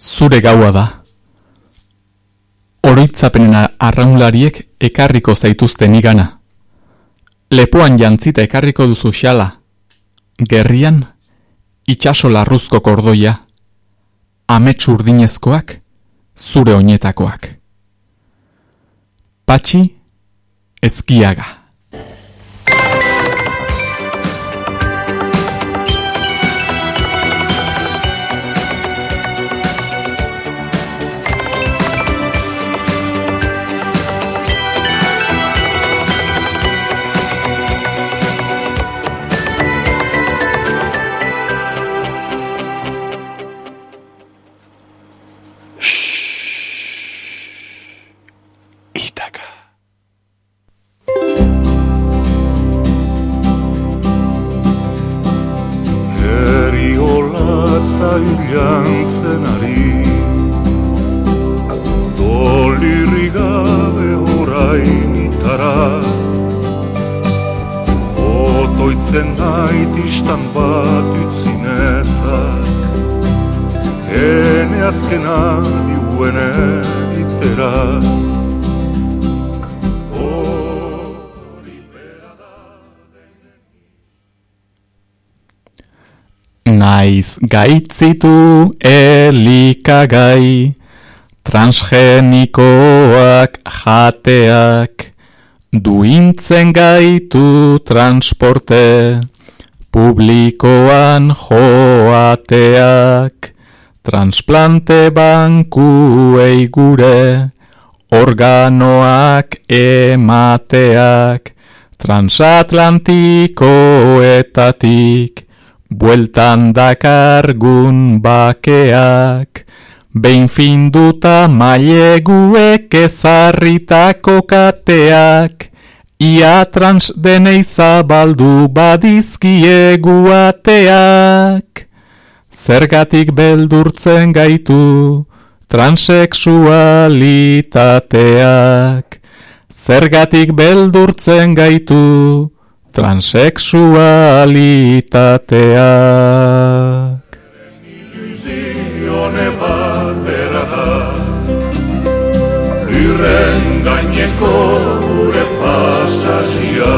zure gaua da. Oroitzapenen arraunlariek ekarriko zaituzten igana. Lepoan jantzita ekarriko duzu xala. Gerrian, itxaso larruzko kordoia. Amets urdinezkoak, zure oinetakoak. Patxi, ezkiaga. Naiz gaitzitu elikagai, transgenikoak jateak, duintzen gaitu transporte, publikoan joateak, transplante bankuei gure, organoak emateak, transatlantikoetatik, Bueltan dakargun bakeak, behin finduta maileguek ezarritako kateak, ia trans denei zabaldu badizkiegu ateak. Zergatik beldurtzen gaitu transexualitateak, zergatik beldurtzen gaitu transexualitateak. Ilusione bat bera da, lirren gaineko gure pasazia.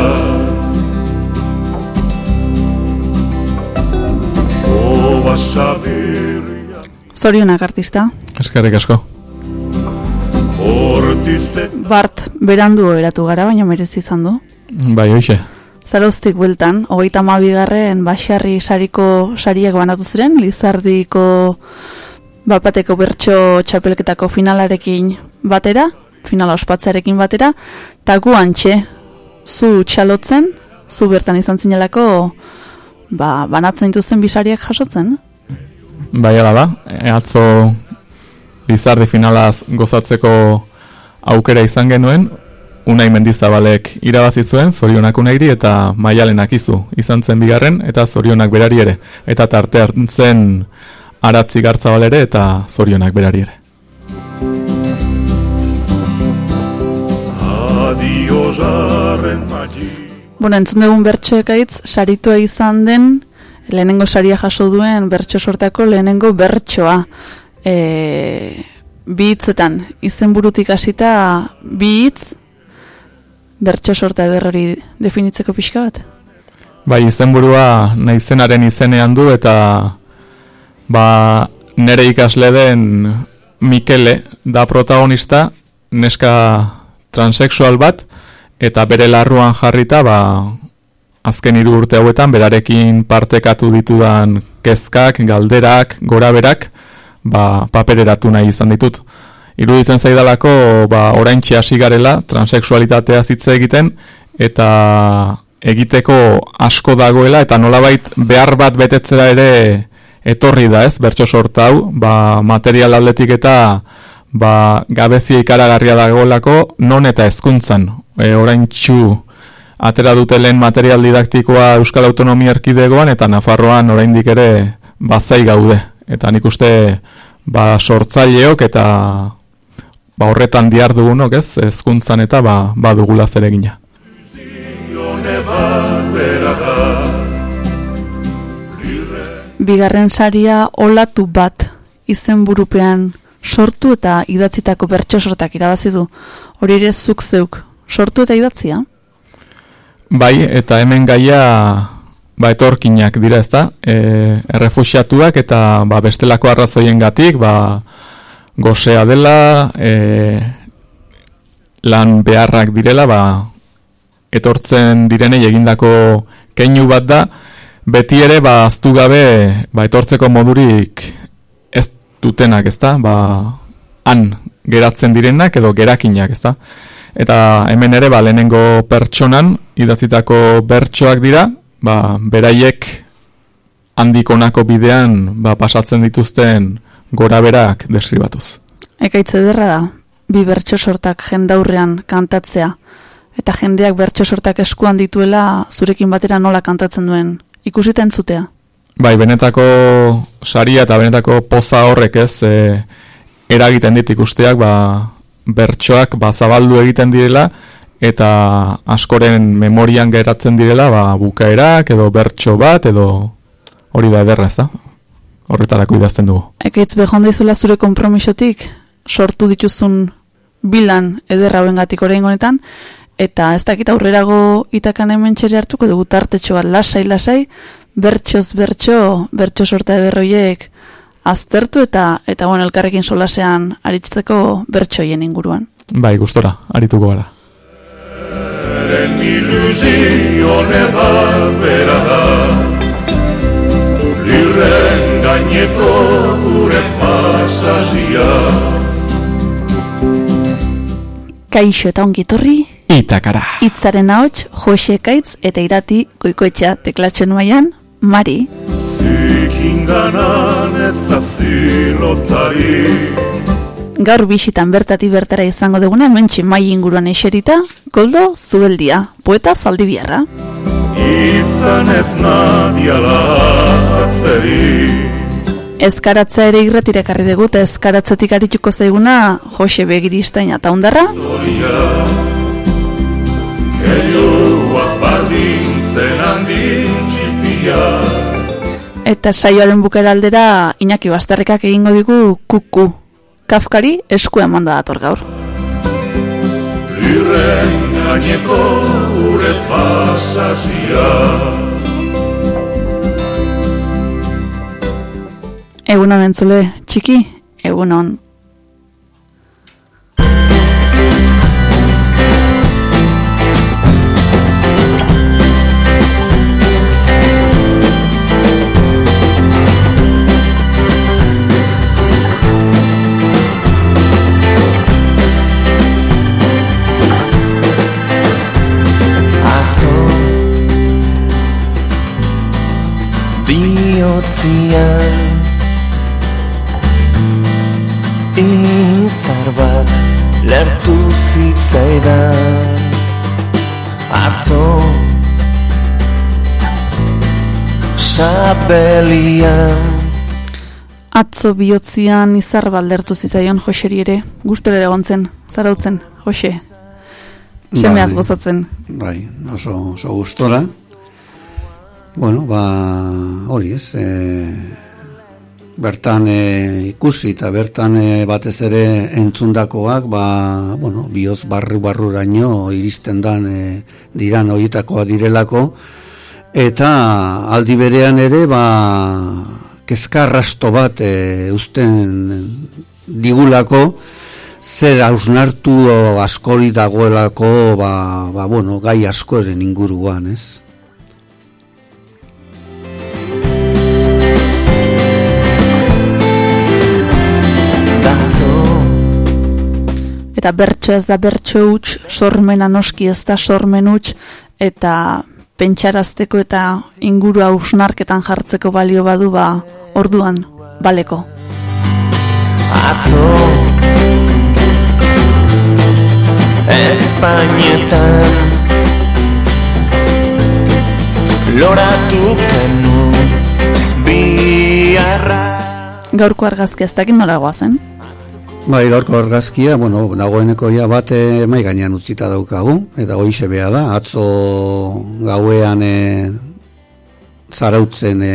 Zorionak artista. Eskerrik asko. Bart, berandu eratu gara, baina merezi izan du. Bai, hoxe. Zarauztik bueltan, hogeita mabigarren basarri sariko sariak banatu ziren, Lizardiko bapateko bertso txapelketako finalarekin batera, finala ospatzarekin batera, eta gu antxe, zu txalotzen, zu bertan izan zinelako, ba, banatzen dituzten bisariak jasotzen? Bai, ala da, e, atzo Lizardi finalaz gozatzeko aukera izan genuen, Unai mendizabalek irabazi zuen, zorionak unairi eta maialenak izu izan zen bigarren, eta zorionak berari ere. Eta tarte hartzen aratzi gartzabal ere eta zorionak berari ere. Bueno, entzun dugun bertxoek aitz, saritua izan den, lehenengo saria jaso duen bertxo sortako lehenengo bertxoa. E, bi hitzetan, izen burutik hasita bi hitz, bertso sorta eder hori definitzeko pixka bat? Bai, izenburua naizenaren izenean du eta ba, nere ikasle den Mikele da protagonista, neska transexual bat, eta bere larruan jarrita, ba, azken hiru urte hauetan, berarekin partekatu ditudan kezkak, galderak, goraberak, ba, papereratu nahi izan ditut iruditzen zaidalako ba, orain hasi garela transexualitatea zitze egiten eta egiteko asko dagoela eta nolabait behar bat betetzera ere etorri da ez, bertso sorta hau, ba, material atletik eta ba, gabezia ikaragarria dagoelako non eta hezkuntzan e, orain txu atera dute lehen material didaktikoa Euskal Autonomia Erkidegoan eta Nafarroan oraindik ere bazai gaude. Eta nik uste ba, sortzaileok eta ba horretan diar dugunok, ez, ezkuntzan eta ba, ba dugula zeregina. Bigarren saria olatu bat izen burupean sortu eta idatzitako bertso sortak irabazi du. Hori ere zuk zeuk sortu eta idatzia? Bai, eta hemen gaia ba, etorkinak dira ezta, e, errefusiatuak eta ba, bestelako arrazoien gatik, ba, gozea dela, e, lan beharrak direla, ba, etortzen direnei egindako keinu bat da, beti ere ba, aztu gabe ba, etortzeko modurik ez dutenak ezta, ba, han geratzen direnak edo gerakinak ezta. Eta hemen ere ba, lehenengo pertsonan idatzitako bertsoak dira, ba, beraiek handikonako bidean ba, pasatzen dituzten gora berak desribatuz. Ekaitze derra da, bi bertso sortak jendaurrean kantatzea, eta jendeak bertso sortak eskuan dituela zurekin batera nola kantatzen duen, ikusiten zutea? Bai, benetako saria eta benetako poza horrek ez e, eragiten dit ikusteak, ba, bertsoak ba, zabaldu egiten direla, eta askoren memorian geratzen direla ba, bukaerak edo bertso bat edo hori da ederra ez da horretarako idazten dugu. Ekaitz behon daizula zure kompromisotik sortu dituzun bilan ederra hauen gatik honetan eta ez dakit aurrerago itakan hemen txere hartuko dugu tartetxo bat lasai lasai bertsoz bertso bertso sorta ederroiek aztertu eta eta bueno, elkarrekin solasean aritzeko bertsoien inguruan. Bai, gustora, arituko gara. Eren ilusio neba bera da. Lirren gaineko gure pasazia Kaixo eta ongitorri Itakara. Itzaren ahots, Jose Kaitz eta irati goikoetxa teklatzen maian, Mari. Zikin ganan ez da zilotari. Gaur bisitan bertati bertara izango duguna mentxe mai inguruan eserita, Goldo Zubeldia, poeta zaldi biarra. Izan ez nadiala atzeri. Ezkaratza ere irretirekarri dugu eta ezkaratzatik arituko zaiguna Jose Begiristain eta ondarra. Eta saioaren bukera aldera Iñaki Bastarrekak egingo digu kuku. Kafkari esku eman da dator gaur. Lirren gaineko gure pasazia. Egunon entzule, txiki, egunon. Bihotzian Izar bat lertu zitzaidan Atzo Sabelian Atzo bihotzian izar bat lertu zitzaion Joseri ere. Gustora egon zen, zarautzen, Jose. Semeaz bai, gozatzen. Bai, oso, oso gustora Bueno, ba, hori ez, e, bertan e, ikusi eta bertan e, batez ere entzundakoak, ba, bueno, bioz barru barruraino iristen dan e, diran horietakoa direlako, eta aldi berean ere, ba, kezkarrasto bat e, usten digulako, zer hausnartu askori dagoelako, ba, ba, bueno, gai asko eren inguruan, ez? Eta bertso ez da bertso huts, sormena noski ez da sormen huts, eta pentsarazteko eta inguru hausnarketan jartzeko balio badu ba orduan, baleko. Atzo Espainetan Loratu kenu Biarra Gaurko argazki ez dakit nola guazen? Bai, gaurko argazkia, bueno, dagoeneko ja bate mai gainean utzita daukagu, eta hoize bea da, atzo gauean e, zarautzen e,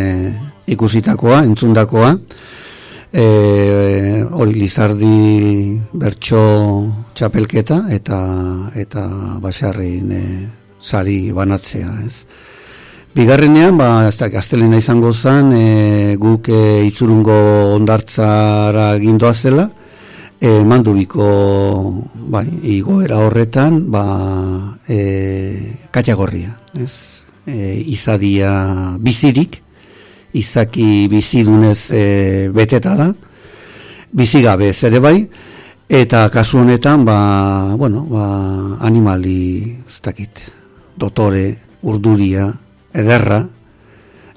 ikusitakoa, entzundakoa, e, hori Lizardi bertso txapelketa eta eta basarrin e, sari banatzea, ez. Bigarrenean, ba, ez da, gaztelena izango zen, e, guk e, itzurungo ondartzara gindoa zela, e, mandubiko bai, igoera horretan, ba, e, katxagorria, ez? E, izadia bizirik, izaki bizidunez e, beteta da, bizigabe ere bai, eta kasu honetan, ba, bueno, ba, animali, ez dakit, dotore, urduria, ederra,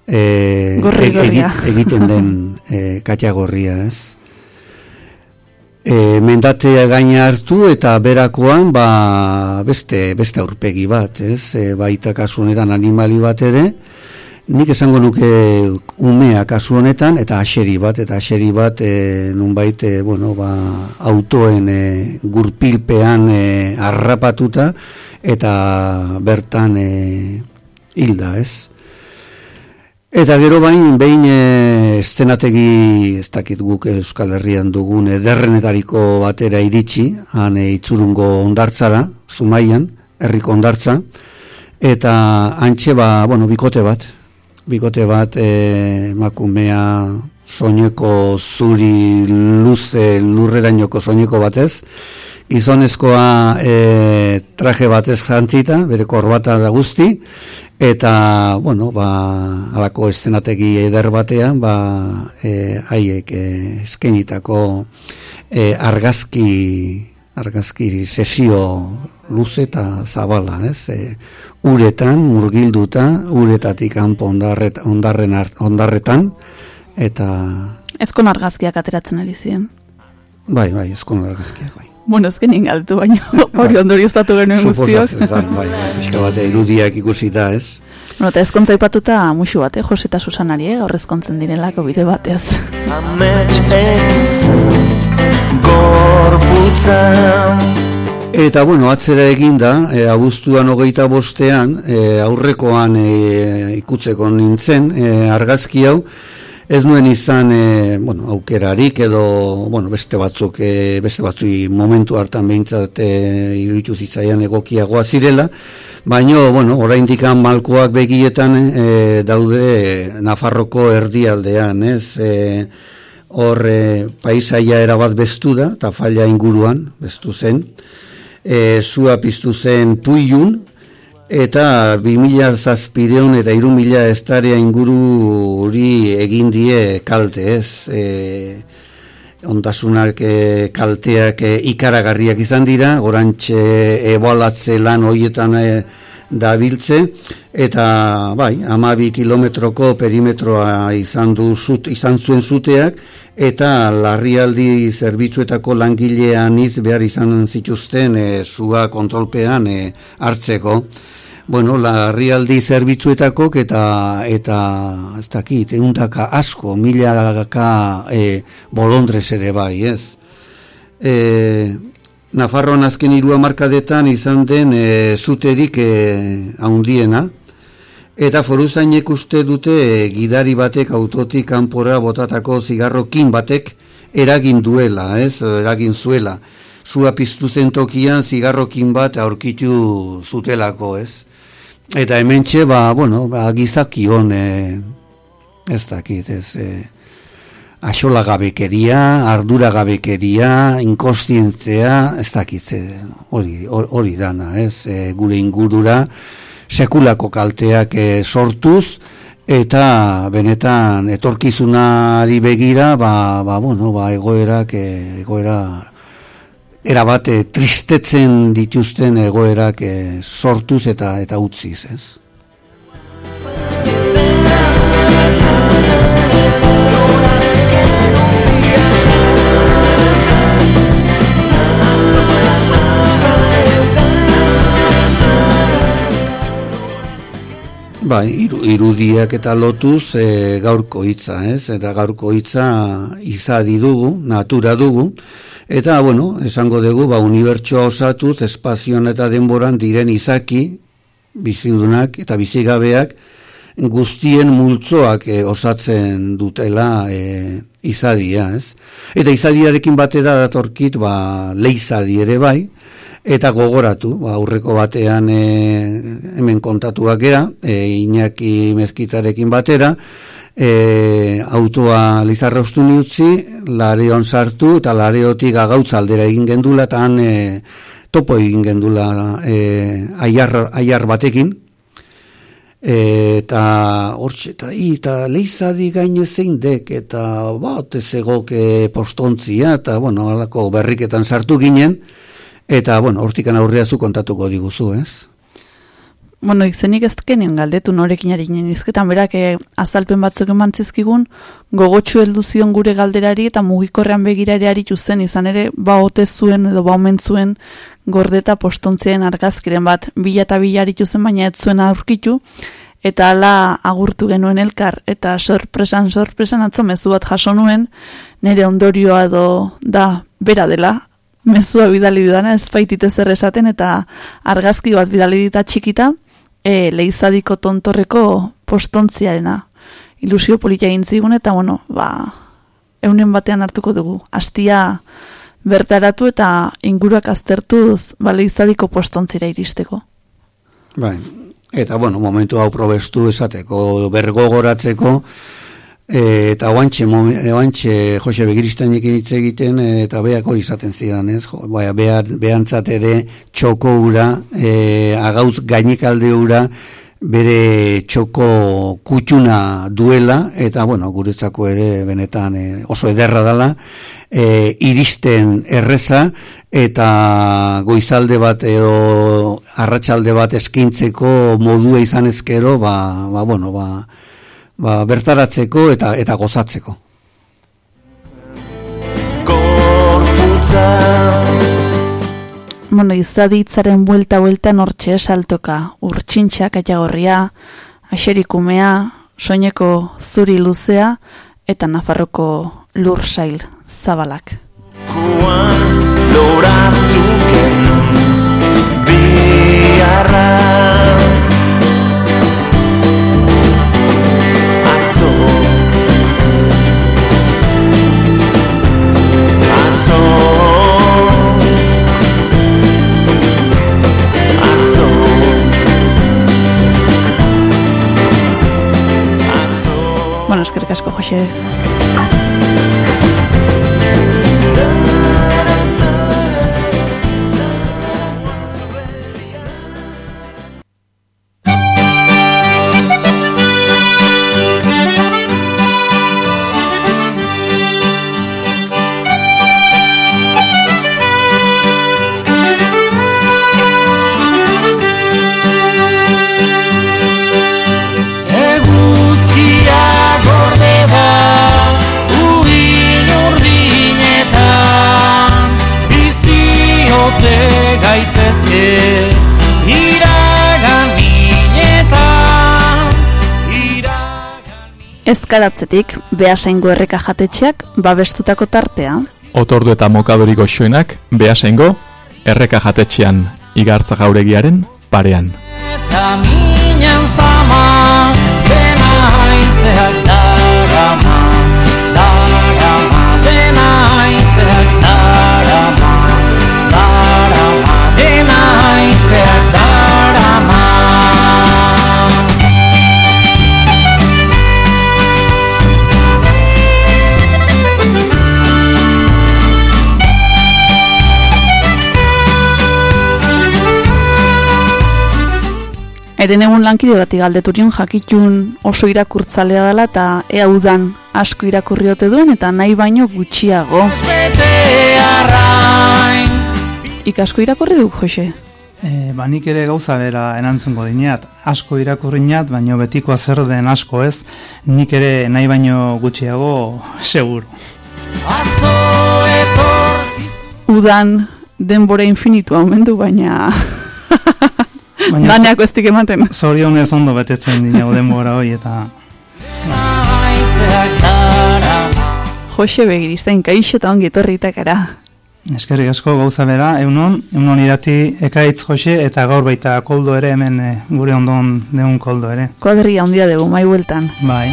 e, Gorri, gorria. egiten den e, katxagorria, ez? E, mendatea gaina hartu eta berakoan ba, beste, beste aurpegi bat, ez? E, baita kasu honetan animali bat ere, nik esango nuke umea kasu honetan eta aseri bat, eta aseri bat e, nunbait, e, bueno, ba, autoen e, gurpilpean e, arrapatuta eta bertan e, hilda, ez? Eta gero bain, behin e, estenategi, ez dakit guk Euskal Herrian dugun ederrenetariko batera iritsi, han e, itzurungo ondartzara, zumaian, herriko ondartza, eta antxe ba, bueno, bikote bat, bikote bat e, makumea soineko zuri luze lurrerainoko soineko batez, gizonezkoa e, traje batez jantzita, bere korbata da guzti, eta, bueno, ba, alako estenategi eder batean, ba, e, haiek e, eskenitako e, argazki, argazki sesio luze eta zabala, ez? E, uretan, murgilduta, uretatik kanpo ondarret, ondarren ondarretan, eta... Ezkon argazkiak ateratzen ari ziren. Bai, bai, ezkon argazkiak, bai. Bueno, ezken ingaltu, baina hori ondorio estatu genuen guztiok. Suposatzen zen, bai, bai, pixka bat irudiak ikusi da, ez? Bueno, eta ezkontza ipatuta musu bat, eh, Jose eta Susanari, eh, gaur ezkontzen direlako bide batez. Amets ekin gorputzan Eta bueno, atzera eginda, e, abuztuan hogeita bostean, e, aurrekoan e, ikutzeko nintzen, e, argazki hau, ez nuen izan, e, bueno, aukerarik edo, bueno, beste batzuk, e, beste batzui momentu hartan behintzat e, iruditu zitzaian egokiagoa zirela, baino, bueno, oraindik malkoak begietan e, daude Nafarroko erdialdean, ez, e, hor e, paisaia erabat bestu da, eta falla inguruan, bestu zen, e, zua piztu zen puilun, eta 2000 zazpireun eta 3000 estarea inguru hori egin die kalte ez. E, ondasunak e, kalteak e, ikaragarriak izan dira, orantxe ebalatze lan horietan e, dabiltze, eta bai, amabi kilometroko perimetroa izan du zut, izan zuen zuteak, eta larrialdi zerbitzuetako langilean iz behar izan zituzten e, zua kontrolpean e, hartzeko. Bueno, larrialdi zerbitzuetako eta eta ez dakit, eundaka asko, milaka e, bolondrez ere bai, ez? E, Nafarroan azken irua markadetan izan den e, zuterik e, haundiena, eta foruzainek uste dute e, gidari batek autotik kanpora botatako zigarrokin batek eragin duela, ez? Eragin zuela. Zua piztu zen tokian zigarrokin bat aurkitu zutelako, ez? Eta hemen txe, ba, bueno, ba, gizakion, e, ez dakit, ez, e, axola gabekeria, ardura gabekeria, inkostientzea, ez dakit, e, hori, hori dana, ez, e, gure ingurura, sekulako kalteak e, sortuz, eta benetan etorkizunari begira, ba, ba, bueno, ba, egoerak, e, egoera, erabate tristetzen dituzten egoerak e, sortuz eta eta utziz, ez? Bai, iru, irudiak eta lotuz e, gaurko hitza, ez? Eta gaurko hitza izadi dugu, natura dugu, Eta, bueno, esango dugu, ba, unibertsoa osatuz, espazioan eta denboran diren izaki, bizidunak eta bizigabeak, guztien multzoak e, osatzen dutela e, izadia, ez? Eta izadiarekin batera datorkit, ba, leizadi ere bai, eta gogoratu, ba, aurreko batean e, hemen kontatuak gera, e, Iñaki mezkitarekin batera, e, autoa lizarra ustu niutzi, lareon sartu, eta lareotik agautza aldera egin gendula, eta han e, topo egin gendula e, aiar, aiar batekin, eta hortxe, eta, eta leizadi gaine zein dek, eta bat ez egoke postontzia, eta bueno, alako berriketan sartu ginen, eta bueno, hortikan aurrea zu kontatuko diguzu, ez? Bueno, izenik ez kenien galdetu norekin ari ginen izketan, berak eh, azalpen batzuk eman zizkigun, gogotxu heldu zion gure galderari eta mugikorrean begira ere aritu zen, izan ere, ba ote zuen edo ba omen zuen gordeta postontzien argazkiren bat, bila eta bila aritu zen, baina ez zuen aurkitu, eta ala agurtu genuen elkar, eta sorpresan, sorpresan atzo mezu bat jaso nuen, nire ondorioa edo da bera dela, mezua bidali dudana, ez baitite zer eta argazki bat bidali dita txikita, e, leizadiko tontorreko postontziarena. Ilusio politia egin eta bueno, ba, eunen batean hartuko dugu. Astia bertaratu eta inguruak aztertuz ba, leizadiko postontzira iristeko. Bai, eta bueno, momentu hau probestu esateko, bergogoratzeko, E, eta oantxe, oantxe Jose Begiristanek hitz egiten e, eta beak hori izaten zidan, ez? Jo, baina behantzat ere txoko ura, e, agauz gainekalde ura, bere txoko kutxuna duela, eta bueno, guretzako ere benetan e, oso ederra dela, e, iristen erreza, eta goizalde bat edo arratsalde bat eskintzeko modua izan ezkero, ba, ba, bueno, ba, ba, bertaratzeko eta eta gozatzeko. Bueno, izaditzaren buelta-buelta nortxe esaltoka, urtsintxak eta gorria, aserikumea, soineko zuri luzea, eta nafarroko lur sail zabalak. Kuan biarra eskerrik asko, Jose. Ezkaratzetik, behasengo erreka jatetxeak babestutako tartea. Otordu eta mokadorik goxoenak, behasengo erreka jatetxean igartza gauregiaren parean. Eta minen zama, Eren egun lankide bat igaldeturien jakitun oso irakurtzalea dela eta ea udan asko irakurriote duen eta nahi baino gutxiago. Ikasko irakurri duk, Jose? E, ba, nik ere gauza bera enantzungo dineat. Asko irakurriñat, baino betiko zer den asko ez, nik ere nahi baino gutxiago seguru. Udan denbora infinitu aumentu, baina... Baina eztik ematen. Zorionez ondo betetzen dina denbora hoi eta... Jose begirizten, kaixo eta ongi etorritakara. Eskerrik asko gauza bera, eunon, eunon irati ekaitz Jose eta gaur baita koldo ere hemen e, gure ondon deun koldo ere. Kuadria handia dugu, mai bueltan. Bai.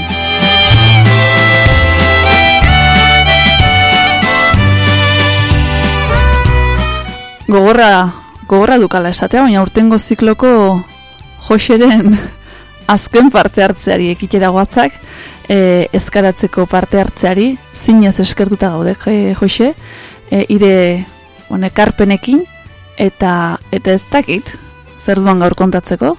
Gogorra gogorra dukala esatea, baina urtengo zikloko Joseren azken parte hartzeari ekitera guatzak, e, ezkaratzeko parte hartzeari, zinez eskertuta gaude, e, Jose, e, ire bueno, ekarpenekin, eta eta ez dakit, zer duan gaur kontatzeko?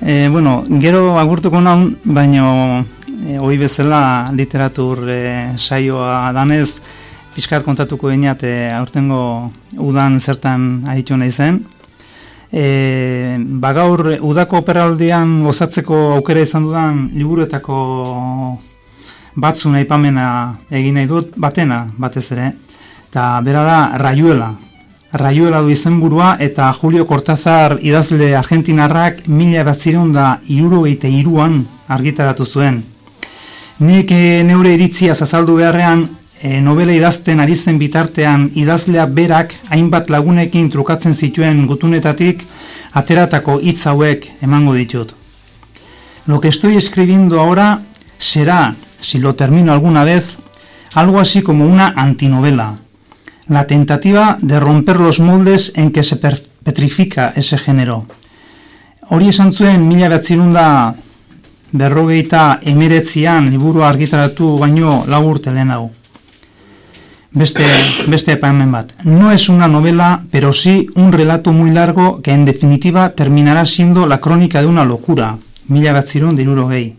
E, bueno, gero agurtuko naun, baino e, oi bezala literatur e, saioa danez, pixkat kontatuko dinat, e, aurtengo udan zertan ahitu nahi zen. E, bagaur udako operaldian gozatzeko aukera izan dudan liburuetako batzun aipamena egin nahi dut, batena, batez ere. Eta bera da, Rayuela, Rayuela du izenburua eta Julio Cortázar idazle argentinarrak mila batzireun da irurogeite iruan argitaratu zuen. Nik e, neure iritzia zazaldu beharrean e, novela idazten ari zen bitartean idazlea berak hainbat lagunekin trukatzen zituen gutunetatik ateratako hitz hauek emango ditut. Lo que estoy escribiendo ahora será, si lo termino alguna vez, algo así como una antinovela la tentativa de romper los moldes en que se petrifica ese género. Hori esan zuen mila betzirunda berrogeita emeretzian liburu argitaratu baino lagurte lehen hau. Beste, beste. No es una novela, pero sí un relato muy largo que en definitiva terminará siendo la crónica de una locura. Mila betzirun diruro gehi.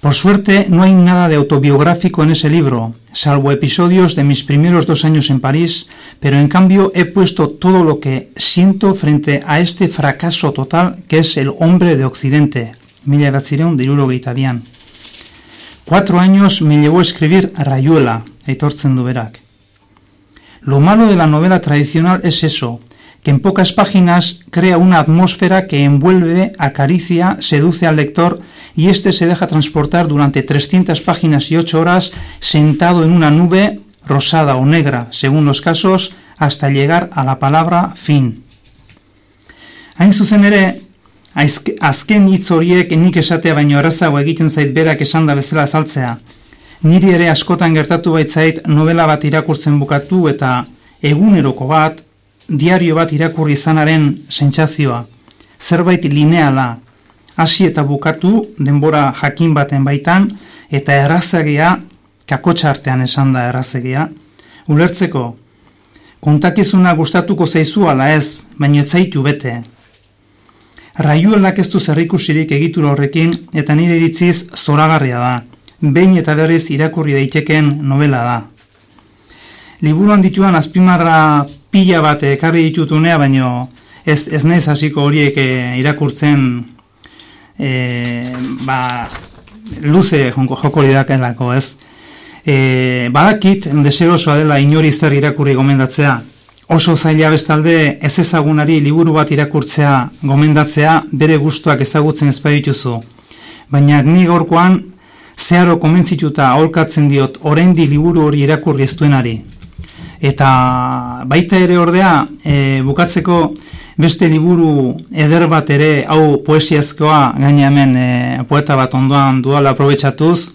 Por suerte, no hay nada de autobiográfico en ese libro, salvo episodios de mis primeros dos años en París, pero en cambio he puesto todo lo que siento frente a este fracaso total que es el hombre de Occidente, Mila de Iruro Italian. Cuatro años me llevó a escribir Rayuela, Eitortzen Duberak. Lo malo de la novela tradicional es eso, que en pocas páginas crea una atmósfera que envuelve, acaricia, seduce al lector y éste se deja transportar durante 300 páginas y 8 horas sentado en una nube rosada o negra, según los casos, hasta llegar a la palabra fin. Hain azken hitz horiek nik esatea baino errazago egiten zait berak esan da bezala azaltzea. Niri ere askotan gertatu baitzait novela bat irakurtzen bukatu eta eguneroko bat, diario bat irakurri izanaren sentsazioa. Zerbait lineala, hasi eta bukatu denbora jakin baten baitan eta errazagia kakotxa artean esan da errazagia ulertzeko kontakizuna gustatuko zaizu ala ez baina ez zaitu bete Raiuelak ez du zerrikusirik egitura horrekin eta nire iritziz zoragarria da. Behin eta berriz irakurri daiteken novela da. Liburuan dituan azpimarra pila bat ekarri ditutunea, baino ez, ez nez hasiko horiek eh, irakurtzen e, ba, luze joko lidakelako, ez? E, badakit, deserosoa dela inori zer irakurri gomendatzea. Oso zaila bestalde ez ezagunari liburu bat irakurtzea gomendatzea bere gustuak ezagutzen ez badituzu. Baina ni gorkoan zeharo komentzituta aholkatzen diot orendi liburu hori irakurri ez duenari. Eta baita ere ordea, e, bukatzeko beste liburu eder bat ere hau poesiazkoa gaina hemen e, poeta bat ondoan duala aprobetsatuz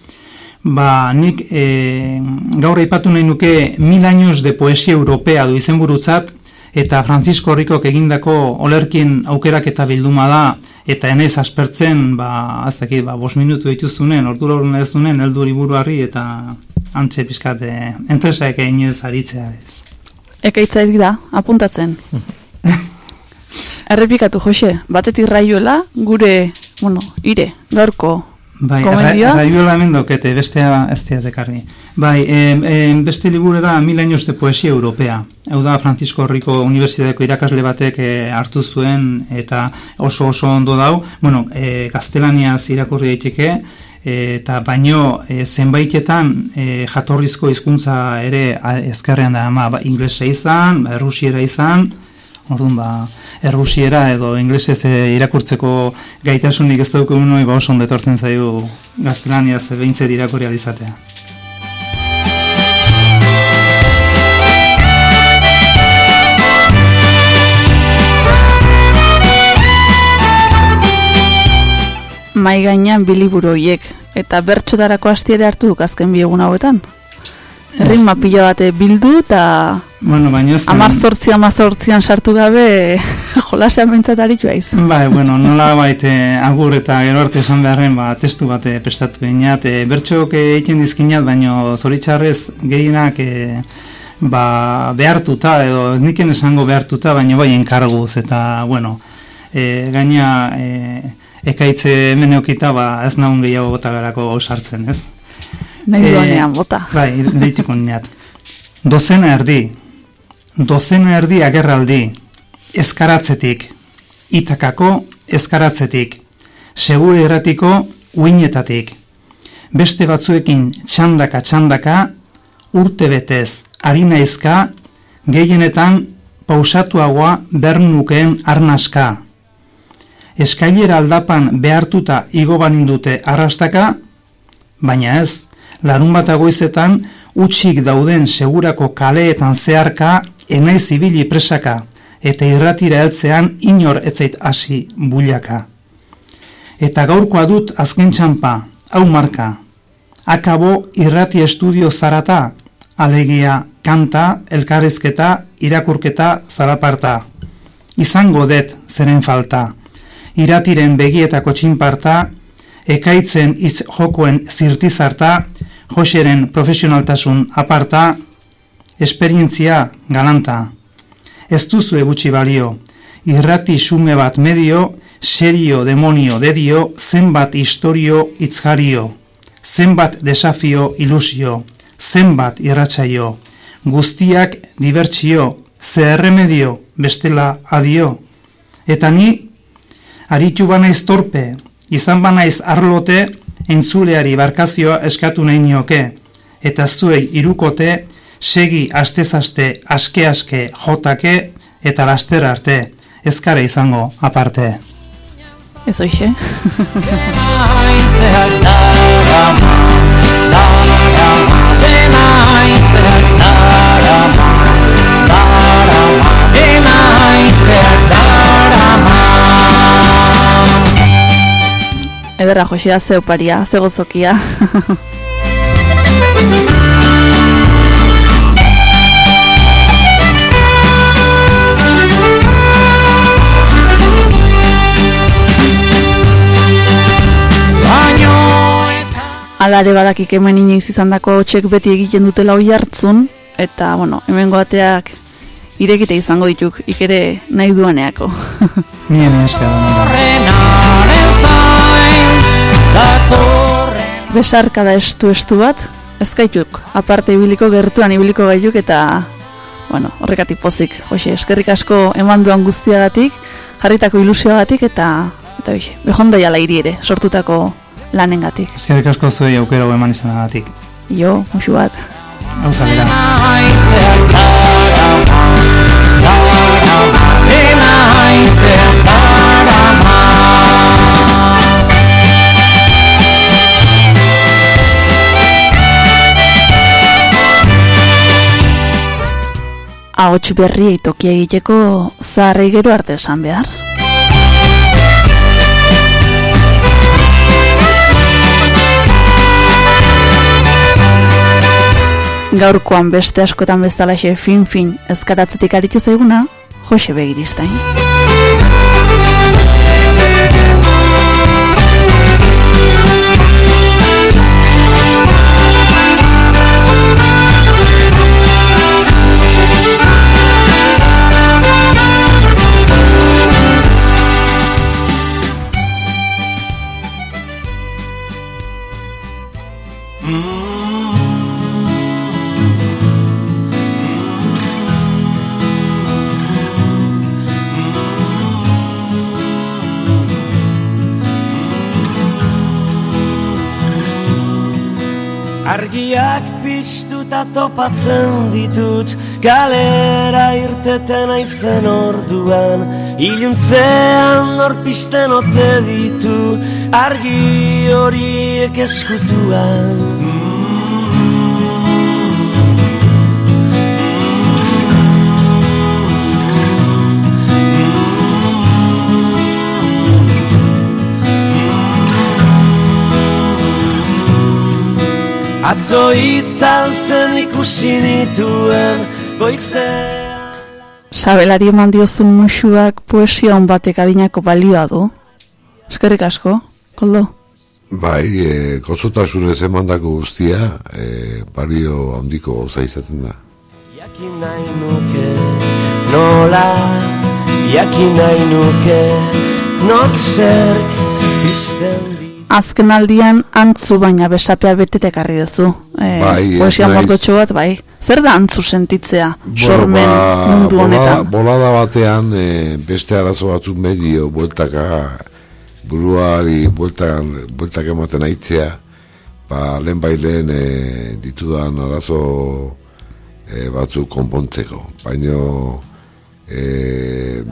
ba nik e, gaur aipatu nahi nuke mil años de poesia europea du izenburutzat eta Francisco Ricok egindako olerkin aukerak eta bilduma da eta enez aspertzen ba azaki ba 5 minutu dituzunen ordu lorun ezunen heldu liburuari eta antze pizkat eh entresaek einez aritzea ez. Ekaitza da apuntatzen. Errepikatu, Jose, batetik raioela, gure, bueno, ire, gaurko bai, raioela hemen dokete, bestea ez diatekarri. Bai, e, beste liburu da Mil años de poesia europea. Hau da, Francisco Rico Universitateko irakasle batek e, hartu zuen, eta oso oso ondo dau. Bueno, e, gaztelaniaz irakurri daiteke, eta baino e, zenbaitetan e, jatorrizko hizkuntza ere ezkerrean da, ama, ba, inglesa izan, ba, errusiera izan, Orduan ba, errusiera edo inglesez e, irakurtzeko gaitasunik ez dugu unoi ba oso etortzen zaigu gaztelania ze beintze irakurri alizatea. Mai gainean biliburu hoiek eta bertxotarako astiere hartu duk azken biegun hauetan. Erritma pila bate bildu eta Bueno, baina ez... amar zortzi, amar zortzian sartu gabe jolasean bentsat aritu aiz. Bai, bueno, nola baite agur eta gero arte esan beharren, ba, testu bat eh, prestatu dinat. E, bertxok egiten dizkinat, baina zoritxarrez gehienak e, ba, behartuta, edo ez niken esango behartuta, baina bai enkarguz, eta, bueno, e, gaina e, ekaitze hemen eukita, ba, ez naun gehiago bota garako sartzen, ez? Nahi Eh, duanean, bota. Bai, deituko niat. Dozena erdi, dozena erdi agerraldi, eskaratzetik, itakako eskaratzetik, segure erratiko uinetatik, beste batzuekin txandaka txandaka, urte betez, harinaizka, gehienetan pausatuagoa bernukeen arnaska. Eskailera aldapan behartuta igo banindute arrastaka, baina ez, larun bat agoizetan utxik dauden segurako kaleetan zeharka enaiz ibili presaka, eta irratira heltzean inor etzait hasi bulaka. Eta gaurkoa dut azken txampa, hau marka, akabo irrati estudio zarata, alegia kanta, elkarrezketa, irakurketa, zaraparta. Izango det zeren falta, iratiren begietako txinparta, ekaitzen hitz jokoen zirtizarta, Joseren profesionaltasun aparta, esperientzia galanta. Ez duzu egutsi balio, irrati xume bat medio, serio demonio dedio, zenbat historio itzjario, zenbat desafio ilusio, zenbat irratsaio, guztiak dibertsio, ze erremedio, bestela adio. Eta ni, aritu banaiz torpe, izan banaiz arlote, entzuleari barkazioa eskatu nahi nioke, eta zuei irukote, segi aste-zaste aske-aske jotake, eta laster arte, ezkara izango aparte. Ez oixe. Ederra joxea ze oparia, ze gozokia. Alare badakik hemen inoiz izan dako txek beti egiten dutela oi hartzun, eta, bueno, hemen goateak irekite izango dituk, ikere nahi duaneako. Mien esker. Besarka da estu estu bat, ezkaituk, aparte ibiliko gertuan ibiliko gaituk, eta, bueno, horrekatik pozik, hoxe, eskerrik asko eman duan guztiagatik, jarritako ilusioagatik, eta, eta hoxe, behonda jala iri ere, sortutako lanengatik. Eskerrik asko zuei aukera hau eman izanagatik. Jo, musu bat. Hau zalera. Ahots berri tokia egiteko zaharrei gero arte esan behar. Gaurkoan beste askotan bezalaxe fin-fin ezkaratzetik aritu zaiguna, Jose Begiristain. Argiak piztuta topatzen ditut Galera irteten aizen orduan. Iluntzean norpisten ote ditu Argi horiek eskutuan Atzo itzaltzen ikusi nituen goizean Sabelari eman diozun musuak poesia hon batek adinako balioa du. Eskerrik asko, koldo. Bai, e, gozotasunez emandako guztia, e, balio handiko gauza izaten da. Jakin nahi nuke nola Jakin nahi nuke nok zerk bizten di Azken aldian antzu baina besapea betetek harri duzu. E, Bai, poesia mordotxo bat, bai. Zer da antzu sentitzea, sormen mundu bola- honetan? Bolada batean e, beste arazo batzuk medio bueltaka buruari bueltan, bueltak ematen aitzea ba, lehen bai lehen e, ditudan arazo e, batzuk konpontzeko baino e,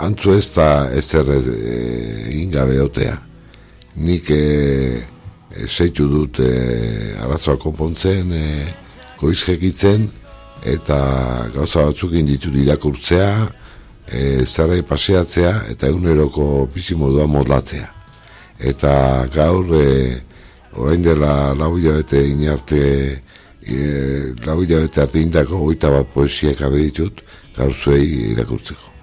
antzu ez da ezer ez, e, gabe otea nik e, e, zeitu dut e, arazoa konpontzen e, goizkekitzen eta gauza batzukin ditu irakurtzea e, zerrai paseatzea eta eguneroko bizimodua modlatzea eta gaur e, orain dela lau hilabete inarte e, lau hilabete arte indako goita bat poesiak arre ditut gaur zuei irakurtzeko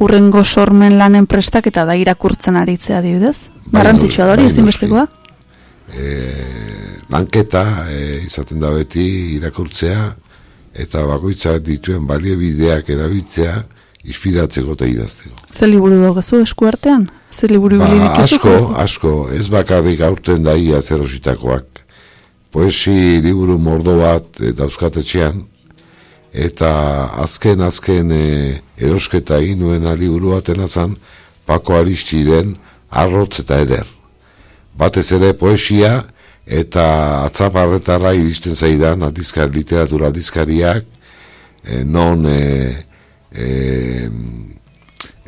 Urrengo sormen lanen prestak eta da irakurtzen aritzea adibidez? Bai, Garrantzitsua da hori, bai, ezinbestekoa? e, lanketa e, izaten da beti irakurtzea eta bakoitzak dituen baliobideak erabiltzea inspiratzeko eta idazteko. Ze liburu daukazu esku artean? Ze liburu Ba, asko, asko, ez bakarrik aurten daia zerositakoak. Poesi liburu mordo bat e, dauzkatetxean, eta azken azken e, erosketa egin nuena liburu baten azan, Pako Aristiren arrotz eta eder. Batez ere poesia eta atzaparretara iristen zaidan aldizkar, literatura aldizkariak, e, non e, e,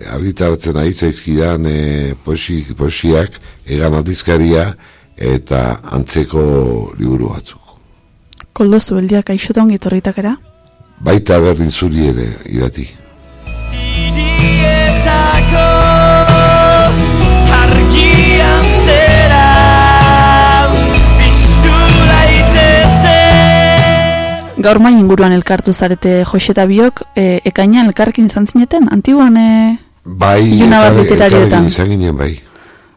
argitaratzen ari zaizkidan e, poesi, poesiak egan aldizkaria eta antzeko liburu batzuk. Koldo zubeldiak aixotan gitorritakera? Baita berdin zuri ere irati. Irietako argian zera Gaur main inguruan elkartu zarete Joseta biok, e, ekainan elkarrekin izan zineten, antiguan e, Bai, Iluna bat elkar- literarioetan. izan ginen bai.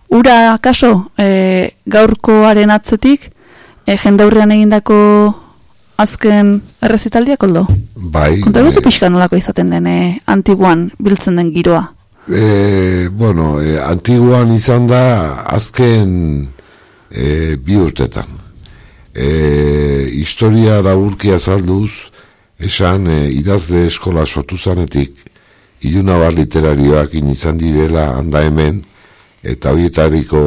ura kaso e, gaurkoaren atzetik, e, jendaurrean egindako azken errezitaldiak koldo? Bai. Konta bai. pixka nolako izaten den e, antiguan biltzen den giroa. E, bueno, e, antiguan izan da azken e, bi urtetan. E, historia laburki azalduz, esan e, idazle eskola sortu zanetik, ilunabar literarioak izan direla handa hemen, eta horietariko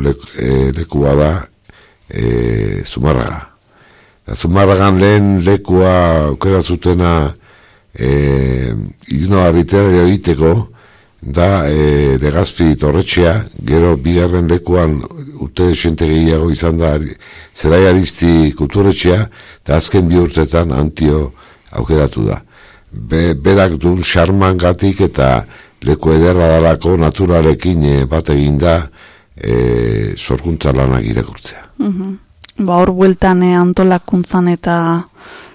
lek, e, lekua da e, Zumarraga. Zumarragan lehen lekua aukera zutena e, ilunabar literario egiteko, da e, legazpi torretxea, gero bigarren lekuan urte desente gehiago izan da zerai arizti kulturetxea, eta azken bi urtetan antio aukeratu da. Be, berak duen xarman gatik eta leku ederra dalako naturalekin e, bat egin da e, sorkuntza lanak irakurtzea. Ba hor bueltan e, antolakuntzan eta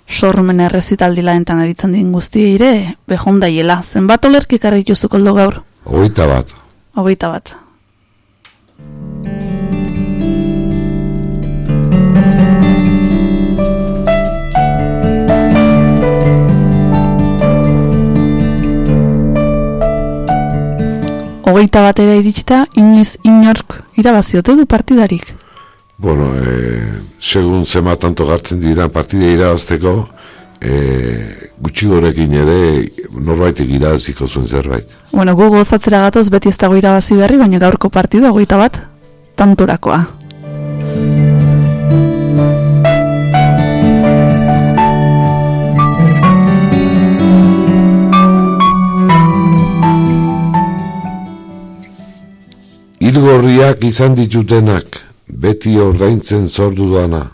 sormen errezitaldi lanetan aritzen din guzti ere, behondaiela. Zenbat olerki ekarri dituzu koldo gaur? Hogeita bat. Hogeita bat. Hogeita batera iritsita, inoiz inork irabaziote du partidarik. Bueno, e, segun zema tanto gartzen dira partide irabazteko, e, gutxi gorekin ere norbaitek irabaziko zuen zerbait. Bueno, gu gozatzera gatoz beti ez dago irabazi berri, baina gaurko partidu hogeita bat, tantorakoa. Hilgorriak izan ditutenak, beti ordaintzen zordu dana.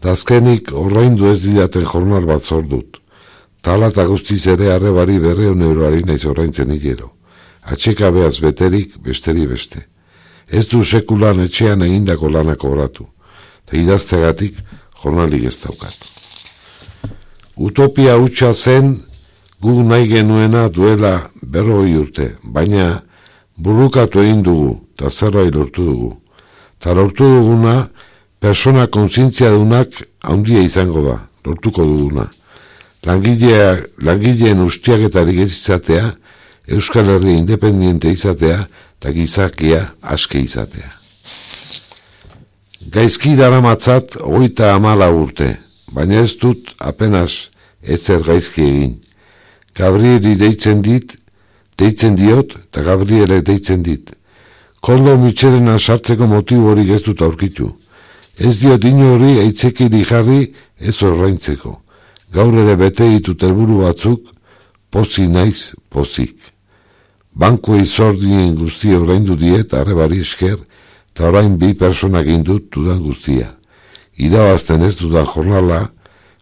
Tazkenik ordaindu ez didaten jornal bat zordut. Tala eta guztiz ere arrebari berreun euroari naiz ordaintzen hilero. Atxeka behaz beterik, besteri beste. Ez du sekulan etxean egindako lanak obratu. Eta idaztegatik jornalik ez daukat. Utopia hutsa zen gu nahi genuena duela berroi urte, baina burukatu egin dugu eta zerbait lortu dugu. Ta lortu duguna persona kontzientzia dunak handia izango da, lortuko duguna. Langilea, langileen ustiaketarik ez izatea, Euskal Herri independiente izatea, eta gizakia aske izatea. Gaizki dara matzat oita amala urte, baina ez dut apenas ezer gaizki egin. Gabrieli deitzen dit, deitzen diot, eta Gabriele deitzen dit. Koldo mitxerena sartzeko motibo hori ez dut aurkitu. Ez diot inori eitzekiri jarri ez orraintzeko. Gaur ere bete ditut helburu batzuk, pozi naiz pozik. Banko izordien guztia oraindu diet arrebari esker, eta orain bi personak indut dudan guztia. Irabazten ez dudan jornala,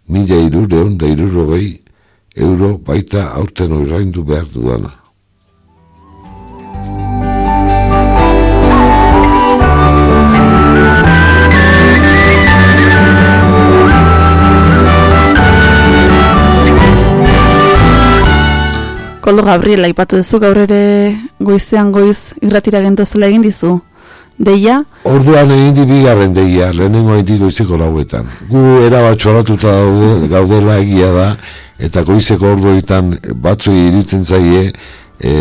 mila irureun da irurogei euro baita aurten oraindu behar dudana. Koldo Gabriel, aipatu duzu gaur ere goizean goiz irratira gentozela egin dizu. Deia, Orduan egin di bigarren deia, lehenengo egin goizeko lauetan. Gu erabat txoratuta daude, gaudela egia da, eta goizeko orduetan batzu irutzen zaie e,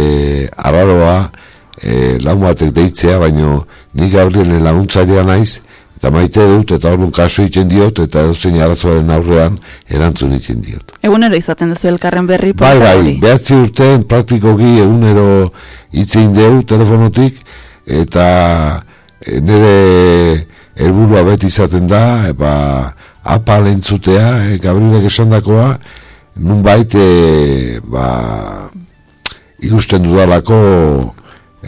araroa e, laun batek deitzea, baino ni Gabrielen laguntzailea naiz, eta maite dut, eta orduan kaso egiten diot, eta edozein arazoaren aurrean erantzun egiten diot. egunero izaten duzu elkarren berri Bai, polita bai, hori. behatzi urtean praktikoki egunero hitzein deu telefonotik, eta e, nire helburua beti izaten da, eba, apal entzutea, e, Gabrielek esandakoa, nun baite, ba, ikusten dudalako